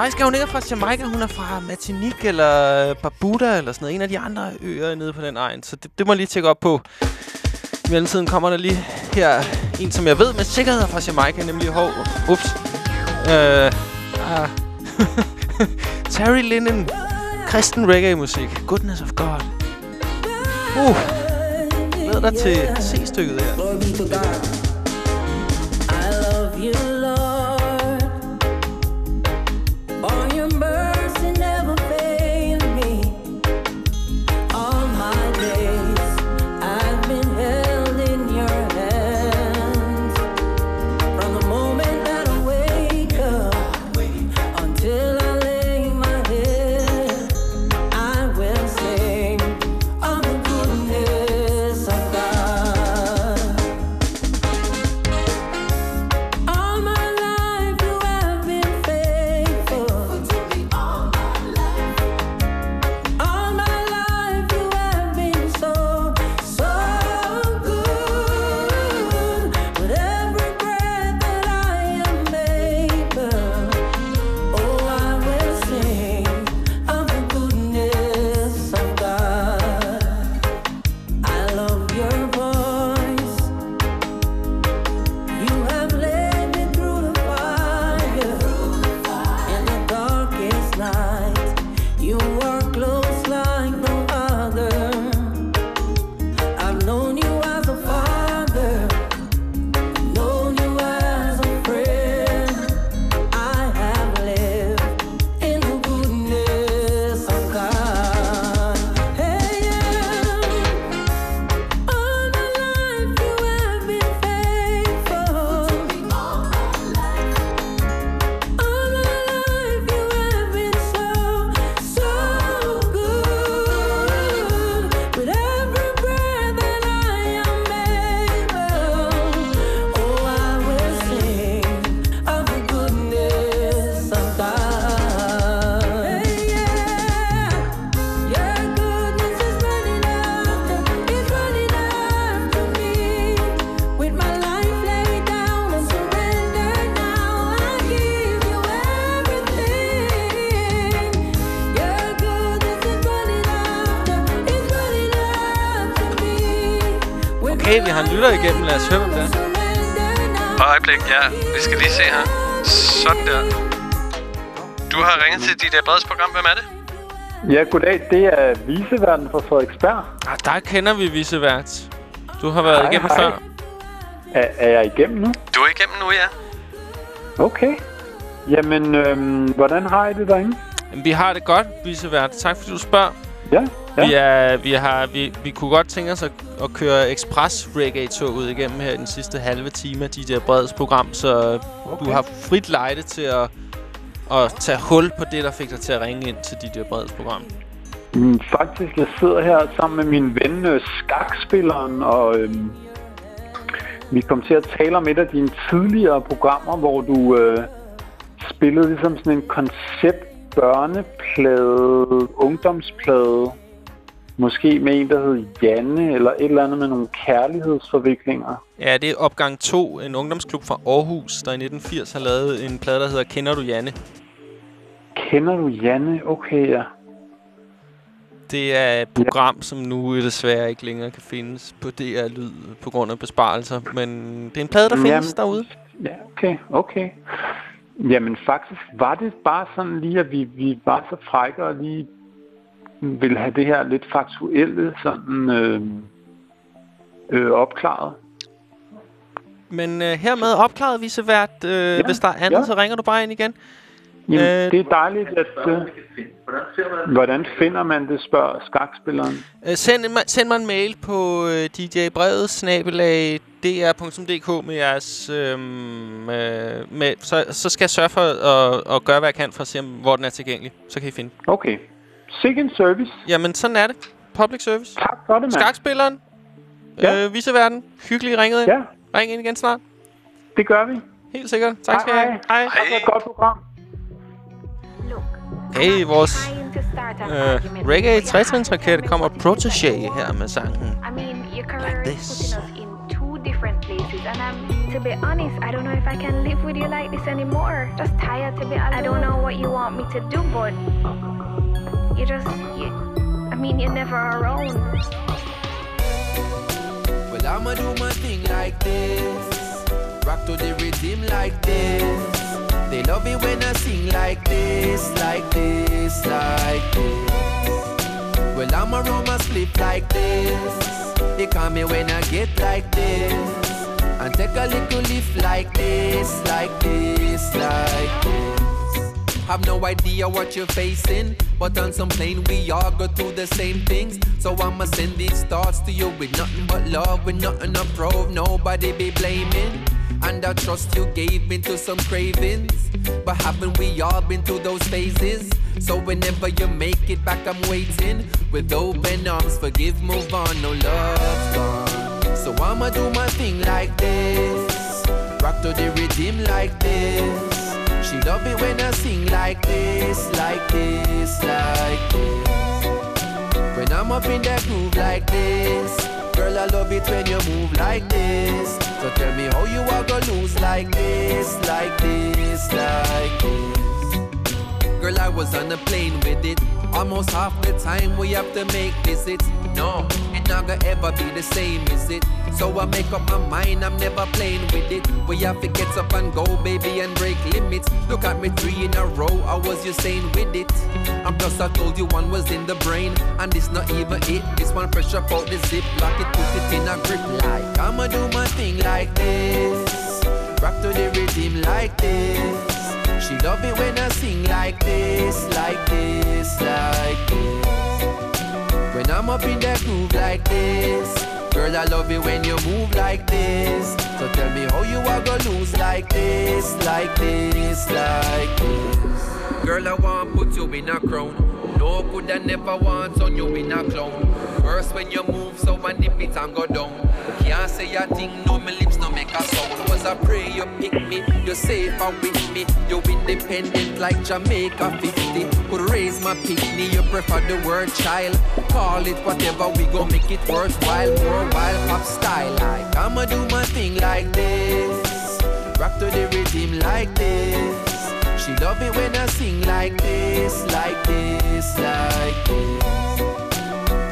Faktisk er hun ikke fra Jamaica, hun er fra Martinique eller øh, Barbuda eller sådan noget. En af de andre øer nede på den egen. Så det, det må jeg lige tjekke op på. I mellemtiden kommer der lige her en, som jeg ved med sikkerhed er fra Jamaica, nemlig Hov. Ups. Øh, ah. (laughs) Terry Linden. Kristen reggae-musik. Goodness of God. Uh. Glæder dig til C-stykket her. Dit uh, program. Hvem er det? Ja, goddag. Det er viseverden fra Frederiksberg. Ah, der kender vi visevært. Du har været Hej, igennem hej. før. Er, er jeg igennem nu? Du er igennem nu, ja. Okay. Jamen, øhm, hvordan har I det derinde? Jamen, vi har det godt, visevært. Tak fordi du spørger. Ja, ja. Vi, er, vi, har, vi, vi kunne godt tænke os at, at køre express reggae toget igennem her den sidste halve time af DJ Breds program, så okay. du har frit lejde til at, at tage hul på det, der fik dig til at ringe ind til DJ Breds program. Mm, faktisk, jeg sidder her sammen med min ven, øh, skakspilleren, og øhm, vi kom til at tale om et af dine tidligere programmer, hvor du øh, spillede ligesom sådan en koncept børneplade, ungdomsplade, måske med en, der hed Janne, eller et eller andet med nogle kærlighedsforviklinger. Ja, det er opgang 2, en ungdomsklub fra Aarhus, der i 1980 har lavet en plade, der hedder Kender du Janne? Kender du Janne? Okay, ja. Det er et program, ja. som nu desværre ikke længere kan findes på DR Lyd på grund af besparelser. Men det er en plade, der Jamen, findes derude. Ja, okay, okay. Jamen faktisk var det bare sådan lige, at vi, vi var så frække og lige ville have det her lidt faktuelle sådan, øh, øh, opklaret. Men øh, hermed opklaret visevært. Øh, ja, hvis der er andet, ja. så ringer du bare ind igen. Jamen, Øh, det er dejligt, at... Hvordan finder man det, spørger skakspilleren. Øh, send, en- send mig en mail på øh, djbrevet snabelag dr.dk med jeres... Øh, med, med, så, så skal jeg sørge for at, at gøre, hvad jeg kan for at se, hvor den er tilgængelig. Så kan I finde. Okay. Second service. Jamen, sådan er det. Public service. Tak for det, mand. Skakspilleren. Ja. Øh, viseverden. Hyggelig ringet ind. Ja. Ring ind igen snart. Det gør vi. Helt sikkert. Tak skal I Hej, have. Hej. Tak for et godt program. Hey, vores øh, øh, reggae trætrinsraket kommer Protégé her med sangen. I mean, your career Like is this. putting us in two different places, and I'm, to be honest, I don't know if I can live with you like this anymore. Just tired to be alone. I don't know what you want me to do, but you just, you, I mean, you're never around. Well, I'ma do my thing like this. Rock to the rhythm like this. They love it when I sing like this, like this, like this. Well, I'ma roll my sleep like this. They call me when I get like this. And take a little lift like this, like this, like this. Have no idea what you're facing, but on some plane we all go through the same things. So I'ma send these thoughts to you with nothing but love, with nothing to prove, nobody be blaming. And I trust you gave me to some cravings, but haven't we all been through those phases? So whenever you make it back, I'm waiting with open arms. Forgive, move on, no love's gone. So I'ma do my thing like this, rock to the rhythm like this. She love it when I sing like this, like this, like this. When I'm up in that groove like this, girl, I love it when you move like this. So tell me how you are gonna lose like this, like this, like this. Girl, I was on a plane with it. Almost half the time we have to make visits. No, it gonna ever be the same, is it? So I make up my mind, I'm never playing with it. We have to get up and go, baby, and break limits. Look at me three in a row, I was you saying with it. And plus I told you one was in the brain, and it's not even it. This one fresh up out the zip, lock it, put it in a grip like I'ma do my thing like this. Rock to the rhythm like this. She love it when I sing like this, like this, like this. I'm up in that groove like this, girl, I love it when you move like this. So tell me how you are gonna lose like this, like this, like this. Girl, I want put you in a crown. No could I never want on you in a clown. First when you move, so I nip it and go down. Can't say a thing, no, my lips no make a sound. Cause I pray you pick me, you're safe and with me. You're independent like Jamaica 50. Could raise my picnic, you prefer the word child. Call it whatever, we gon' make it worthwhile. More wild pop style, like I'ma do my thing like this. Rock to the rhythm like this. She love it when I sing like this, like this, like this.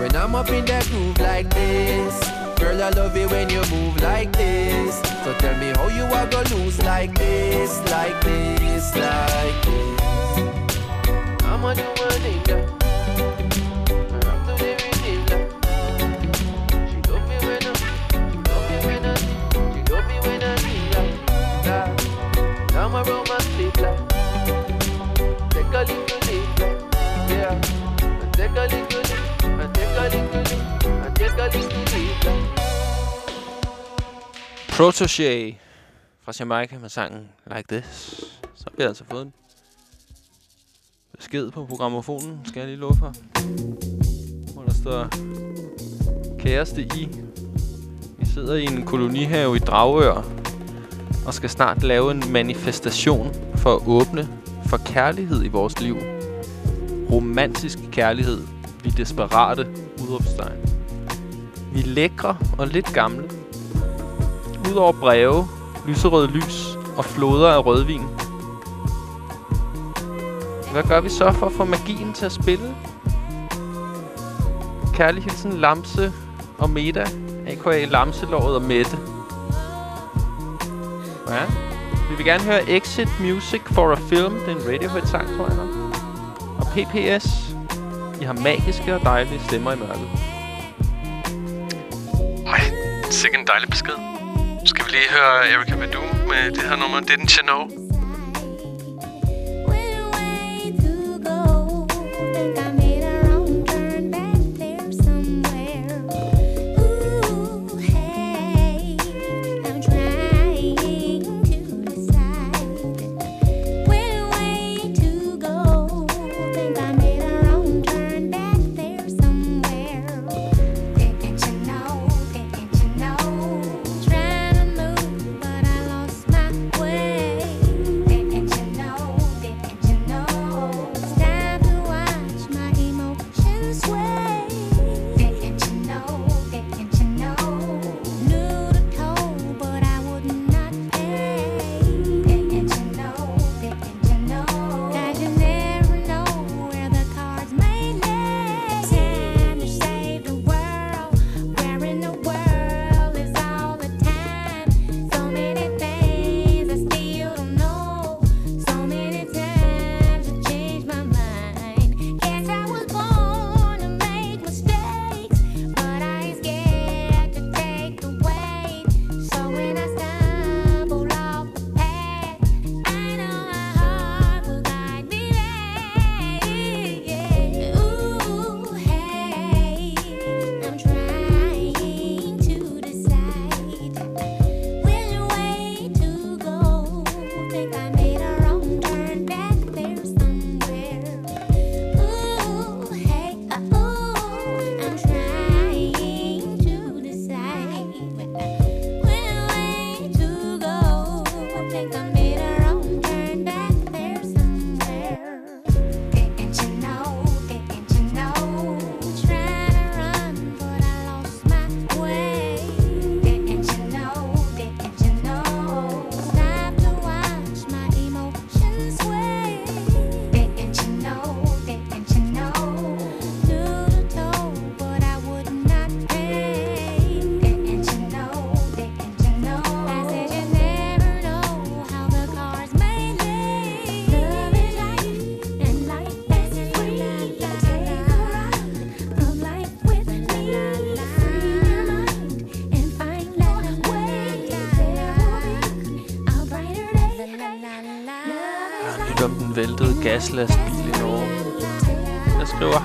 When I'm up in that groove like this, girl, I love it when you move like this. So tell me how you are gonna lose like this, like this, like this. I'ma do my thing, yeah. Rock to the Take a little leave, take a little leave, take a fra Jamaica med sangen Like This. Så har vi altså fået en besked på programmofonen, skal jeg lige love for. Hvor der står kæreste i. Vi sidder i en kolonihave i Dragør og skal snart lave en manifestation for at åbne for kærlighed i vores liv. Romantisk kærlighed. Vi er desperate udråbstegn. Vi er lækre og lidt gamle. Udover breve, lyserød lys og floder af rødvin. Hvad gør vi så for at få magien til at spille? Kærlig hilsen Lamse og Meta, a.k.a. Lamselåret og Mette. Ja. Vi vil gerne høre Exit Music for a Film. Det er en Radiohead-sang, tror jeg nok. PPS. I har magiske og dejlige stemmer i mørket. Ej, sikkert en dejlig besked. Skal vi lige høre Erika Badu med det her nummer. Det er den Chano.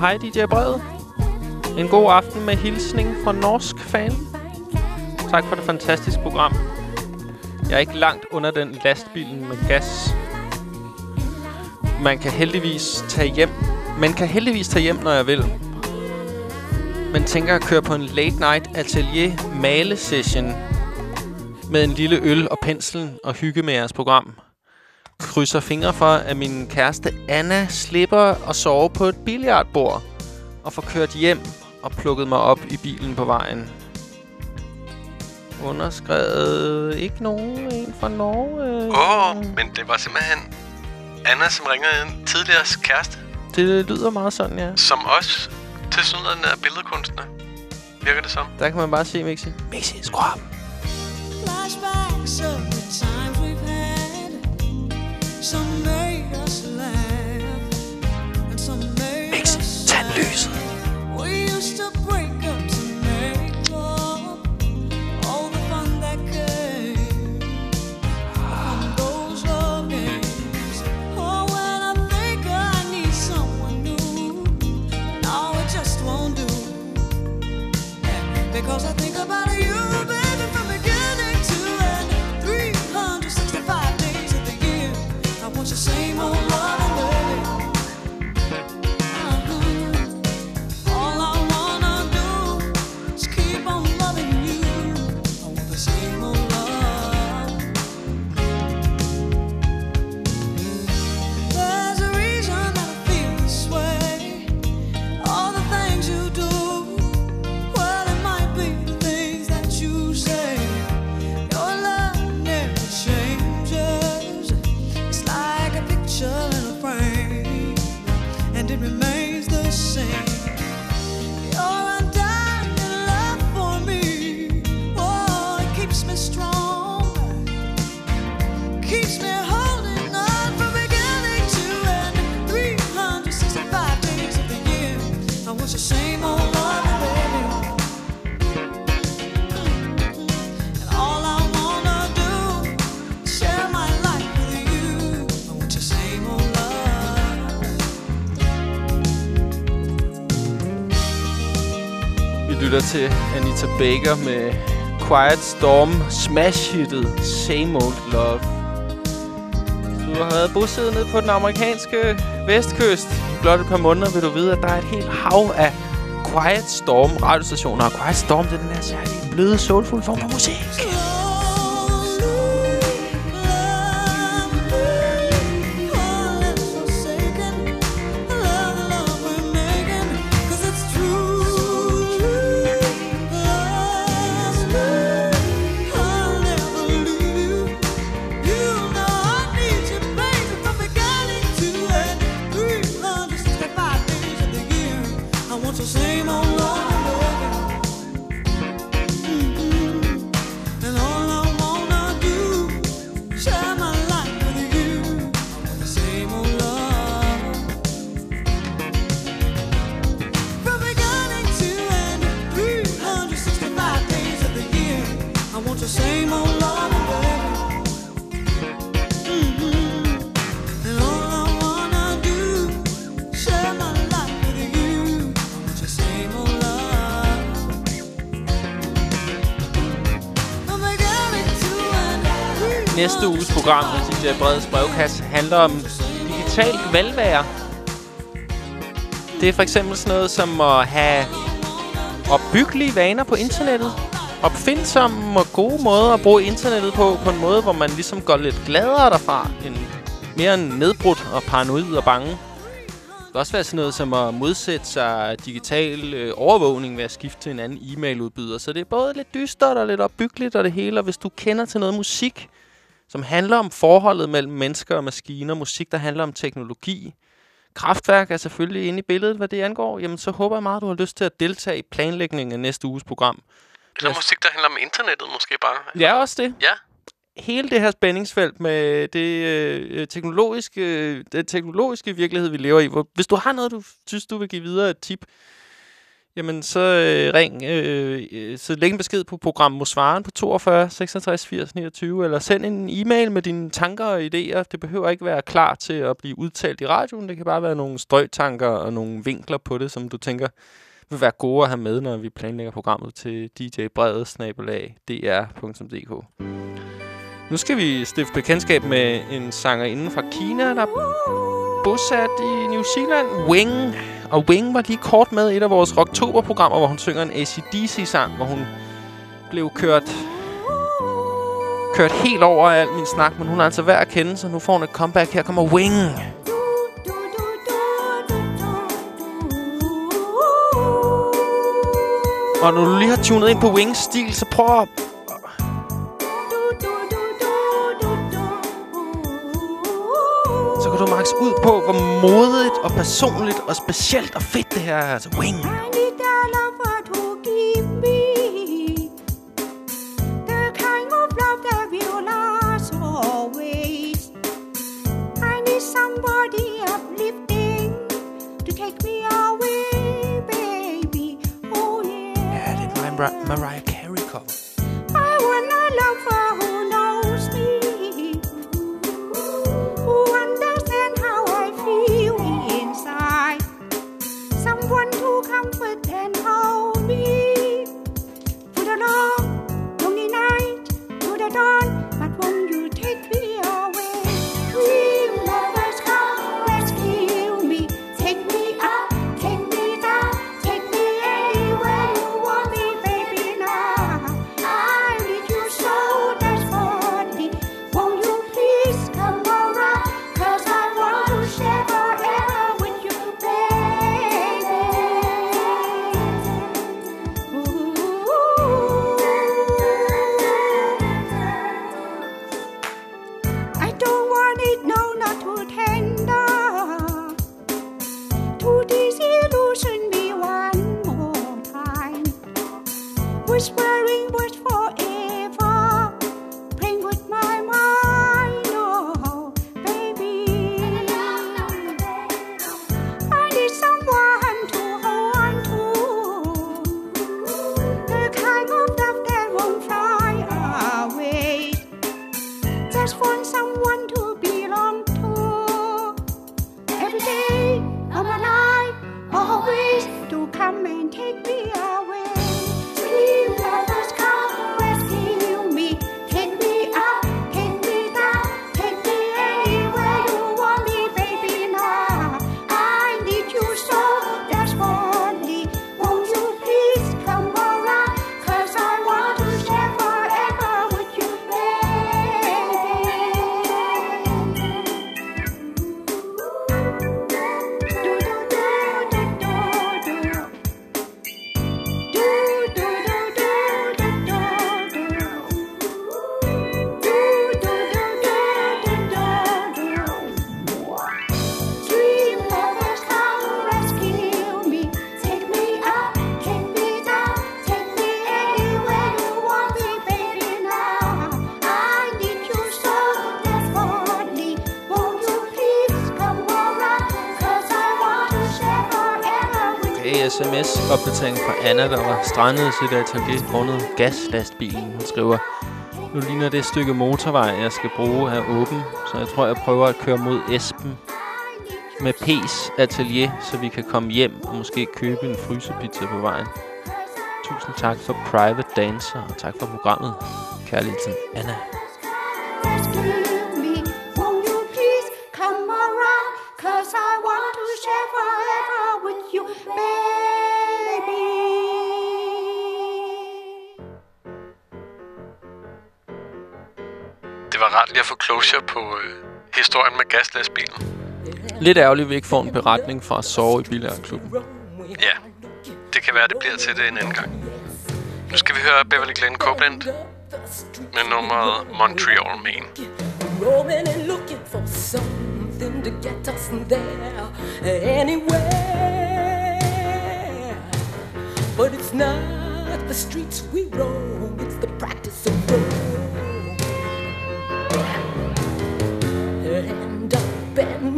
hej DJ Brede. En god aften med hilsning fra Norsk Fan. Tak for det fantastiske program. Jeg er ikke langt under den lastbilen med gas. Man kan heldigvis tage hjem. Man kan heldigvis tage hjem, når jeg vil. Men tænker at køre på en late night atelier male session med en lille øl og penslen og hygge med jeres program krydser fingre for, at min kæreste Anna slipper at sove på et billiardbord og får kørt hjem og plukket mig op i bilen på vejen. Underskrevet ikke nogen, en fra Norge. Åh, oh, men det var simpelthen Anna, som ringede ind. Tidligere kæreste. Det lyder meget sådan, ja. Som også til sådan er billedkunstner. Virker det som. Der kan man bare se, Mixi. Mixi, skru op. loser. Til Anita Baker med Quiet Storm smash-hittet Same Old Love. Du har været bosiddende nede på den amerikanske vestkyst i blot et par måneder, vil du vide, at der er et helt hav af Quiet Storm radiostationer. Og Quiet Storm, det er den her særlige bløde, soulful form for musik. Program Breds brevkasse handler om digitalt valgvære. Det er for eksempel sådan noget som at have opbyggelige vaner på internettet. Opfindsomme og gode måder at bruge internettet på, på en måde, hvor man ligesom går lidt gladere derfra, end mere end nedbrudt og paranoid og bange. Det kan også være sådan noget som at modsætte sig digital øh, overvågning ved at skifte til en anden e-mailudbyder. Så det er både lidt dystert og lidt opbyggeligt og det hele. Og hvis du kender til noget musik, som handler om forholdet mellem mennesker og maskiner, musik, der handler om teknologi, kraftværk er selvfølgelig inde i billedet, hvad det angår, jamen så håber jeg meget, du har lyst til at deltage i planlægningen af næste uges program. Eller musik, der handler om internettet måske bare. Ja, også det. Ja. Hele det her spændingsfelt med det, øh, teknologiske, den teknologiske virkelighed, vi lever i. Hvor, hvis du har noget, du synes, du vil give videre et tip, jamen så øh, ring, øh, øh, så læg en besked på program Mosvaren på 42 66 80 29, eller send en e-mail med dine tanker og idéer. Det behøver ikke være klar til at blive udtalt i radioen. Det kan bare være nogle strøgtanker og nogle vinkler på det, som du tænker vil være gode at have med, når vi planlægger programmet til djbrede-dr.dk. Nu skal vi stifte bekendtskab med en sanger inden fra Kina, der er bosat i New Zealand, Wing. Og Wing var lige kort med i et af vores Rocktober-programmer, hvor hun synger en ACDC-sang, hvor hun blev kørt kørt helt over al min snak, men hun er altså værd at kende, så nu får hun et comeback. Her kommer Wing. Og når du lige har tunet ind på Wings stil, så prøv at... kan du max ud på, hvor modigt og personligt og specielt og fedt det her er. Altså, Wing. Somebody uplifting to take me away, baby. Oh yeah. Ja, det er et Mar- Mariah Carey cover. I want a lover sms-opdatering fra Anna, der var strandet i sit atelier grundet gaslastbilen. Hun skriver, nu ligner det stykke motorvej, jeg skal bruge er åben, så jeg tror, jeg prøver at køre mod Esben med P's atelier, så vi kan komme hjem og måske købe en frysepizza på vejen. Tusind tak for Private Dancer, og tak for programmet. Kærligheden, Anna. Closure på øh, historien med gaslastbilen. Lidt ærgerligt, at vi ikke får en beretning fra at sove i billardklubben. Ja, det kan være, det bliver til det en anden gang. Nu skal vi høre Beverly Glenn Copeland med nummeret Montreal, Maine. roaming and looking for something to get us there anywhere. But it's not the streets we roam,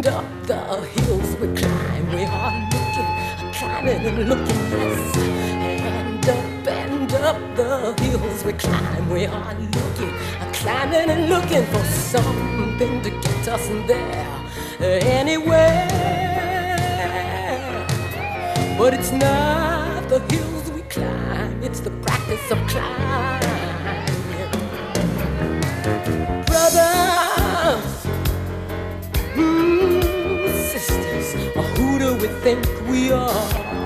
up the hills we climb, we are looking, climbing and looking, yes. And up and up the hills we climb, we are looking, climbing and looking for something to get us there anywhere. But it's not the hills we climb, it's the practice of climbing. Brothers, mm, sisters, who do we think we are?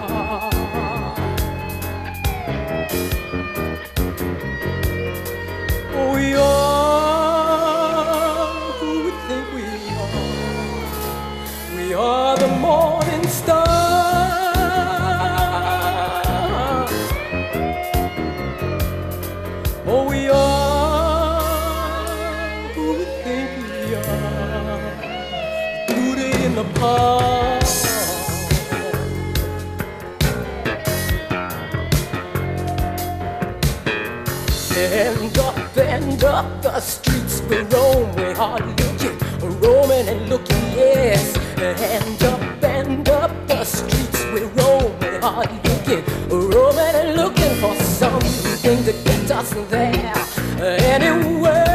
And up and up the streets we roam, we are looking, roaming and looking, yes. And up and up the streets we roam, we are looking, roaming and looking for something to get us there anywhere.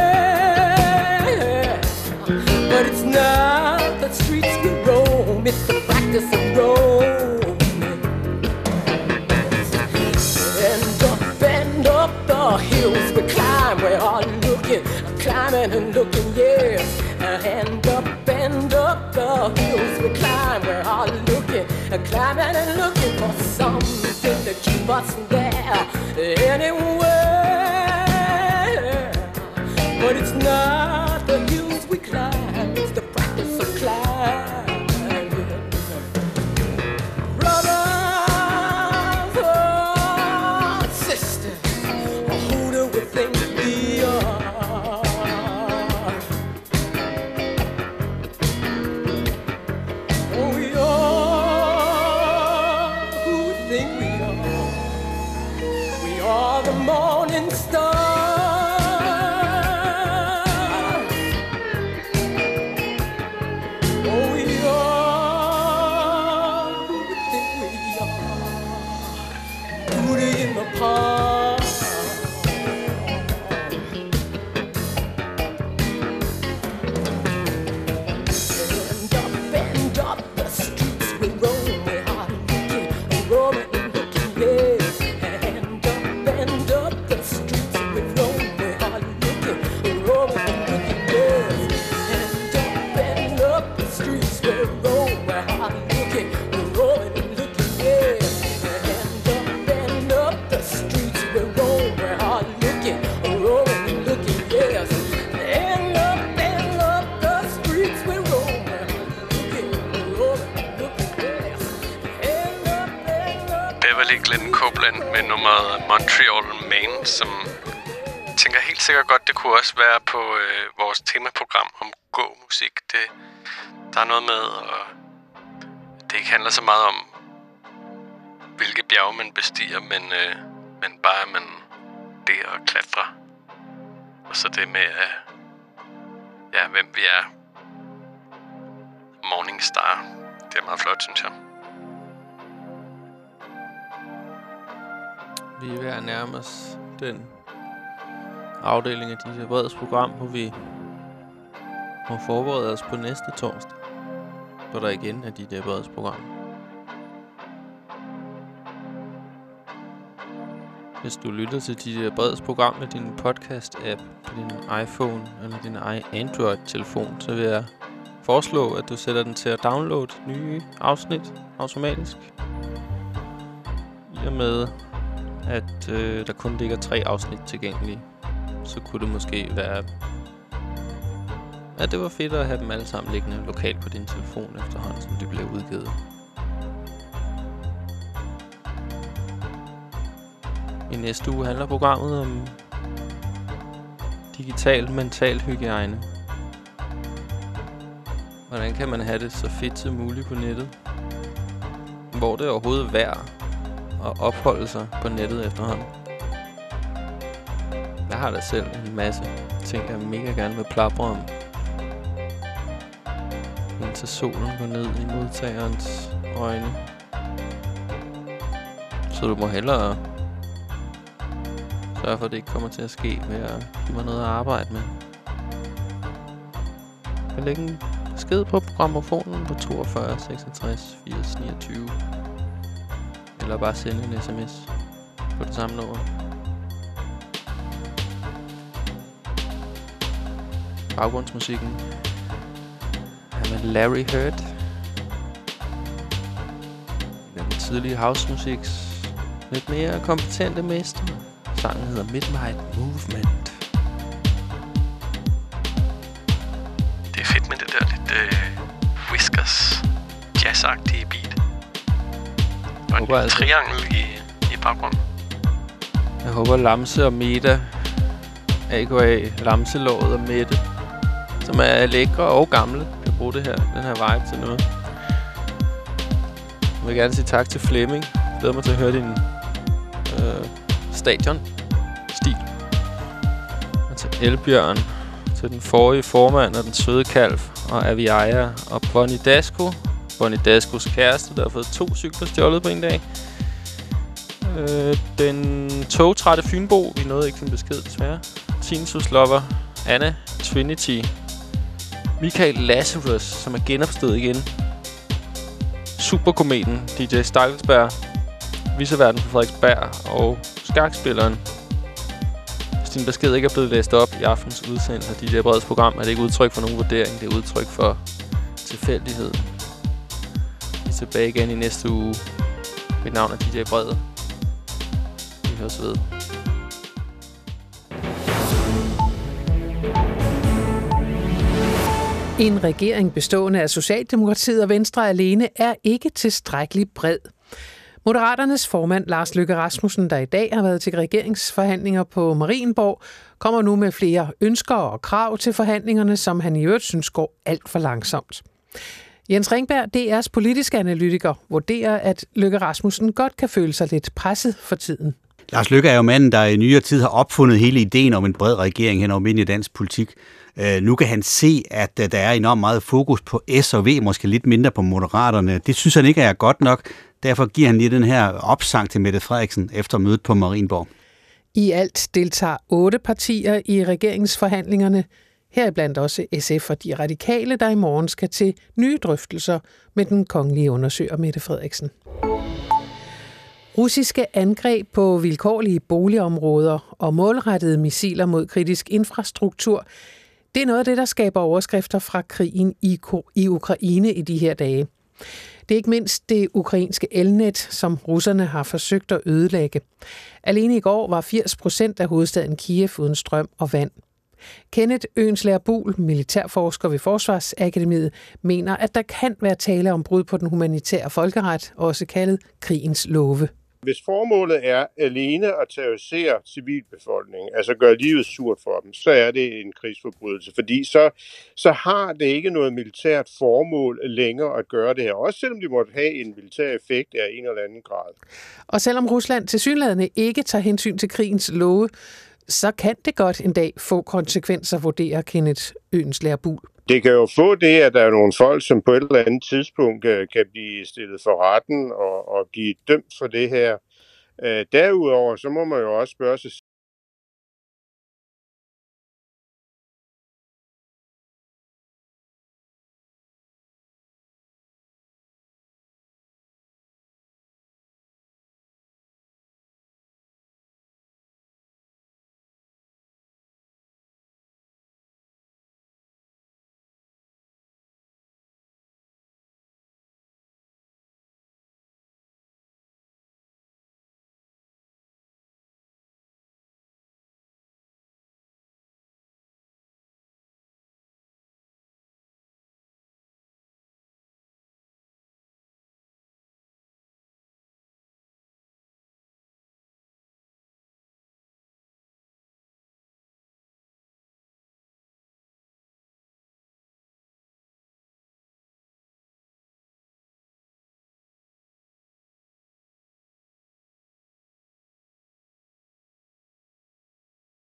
Climbing and looking, yes. And up and up the hills we climb, we are all looking, climbing and looking for something to keep us there anywhere. Som tænker helt sikkert godt, det kunne også være på øh, vores temaprogram om god musik. Det, der er noget med, og det ikke handler så meget om, hvilke bjerge man bestiger, men, øh, men bare, at man det at klatre. Og så det med, øh, ja, hvem vi er. Morningstar. Det er meget flot, synes jeg. Vi er ved at nærme os den afdeling af DJ Vreds program, hvor vi må forberede os på næste torsdag, hvor der igen er DJ Vreds program. Hvis du lytter til DJ Breds program med din podcast-app på din iPhone eller din Android-telefon, så vil jeg foreslå, at du sætter den til at downloade nye afsnit automatisk. I og med, at øh, der kun ligger tre afsnit tilgængelige, så kunne det måske være... at det var fedt at have dem alle sammen liggende lokalt på din telefon efterhånden, som de blev udgivet. I næste uge handler programmet om digital mental hygiejne. Hvordan kan man have det så fedt som muligt på nettet? Hvor det er overhovedet værd at opholde sig på nettet efterhånden. Jeg har da selv en masse ting, jeg mega gerne vil plapre om. Indtil solen går ned i modtagerens øjne. Så du må hellere sørge for, at det ikke kommer til at ske ved at give mig noget at arbejde med. Jeg lægger en besked på programmofonen på 42 66 80 29. Eller bare sende en sms på det samme nummer. Baggrundsmusikken er med Larry Hurt. Den tidlige housemusiks lidt mere kompetente mester. Sangen hedder Midnight Movement. Og en Håber altså. triangel i, i baggrunden. Jeg håber Lamse og Meta, a.k.a. Lamselåret og Mette, som er lækre og gamle, kan bruge det her, den her vibe til noget. Jeg vil gerne sige tak til Flemming. Jeg glæder mig til at høre din øh, stadion-stil. Og til Elbjørn, til den forrige formand og den søde kalv, og Aviaja og Bonnie Dasko. Bonnie Daskos kæreste, der har fået to cykler stjålet på en dag. Øh, den togtrætte Fynbo, vi nåede ikke sin besked desværre. Tinsus Lover, Anna, Trinity, Michael Lazarus, som er genopstået igen. Superkometen, DJ Stakkelsberg, Viseverden for Frederiksberg og skakspilleren. Hvis din besked ikke er blevet læst op i aftens udsendelse af DJ Breds program, er det ikke udtryk for nogen vurdering, det er udtryk for tilfældighed. Tilbage igen i næste uge. Mit navn er DJ Brede. Vi høres ved. En regering bestående af Socialdemokratiet og Venstre alene er ikke tilstrækkelig bred. Moderaternes formand Lars Løkke Rasmussen, der i dag har været til regeringsforhandlinger på Marienborg, kommer nu med flere ønsker og krav til forhandlingerne, som han i øvrigt synes går alt for langsomt. Jens Ringberg, DR's politiske analytiker, vurderer, at Løkke Rasmussen godt kan føle sig lidt presset for tiden. Lars Løkke er jo manden, der i nyere tid har opfundet hele ideen om en bred regering hen over midten i dansk politik. Øh, nu kan han se, at øh, der er enormt meget fokus på S og V, måske lidt mindre på moderaterne. Det synes han ikke er godt nok. Derfor giver han lige den her opsang til Mette Frederiksen efter mødet på Marienborg. I alt deltager otte partier i regeringsforhandlingerne, heriblandt også SF og de radikale, der i morgen skal til nye drøftelser med den kongelige undersøger Mette Frederiksen. Russiske angreb på vilkårlige boligområder og målrettede missiler mod kritisk infrastruktur, det er noget af det, der skaber overskrifter fra krigen i, i Ukraine i de her dage. Det er ikke mindst det ukrainske elnet, som russerne har forsøgt at ødelægge. Alene i går var 80 procent af hovedstaden Kiev uden strøm og vand. Kenneth Ønslærer Bul, militærforsker ved Forsvarsakademiet, mener, at der kan være tale om brud på den humanitære folkeret, også kaldet krigens love. Hvis formålet er alene at terrorisere civilbefolkningen, altså gøre livet surt for dem, så er det en krigsforbrydelse, fordi så, så har det ikke noget militært formål længere at gøre det her, også selvom det måtte have en militær effekt af en eller anden grad. Og selvom Rusland til synlædende ikke tager hensyn til krigens love, så kan det godt en dag få konsekvenser, vurderer Kenneth Ønslærer Bul. Det kan jo få det, at der er nogle folk, som på et eller andet tidspunkt øh, kan blive stillet for retten og, og blive dømt for det her. Øh, derudover så må man jo også spørge sig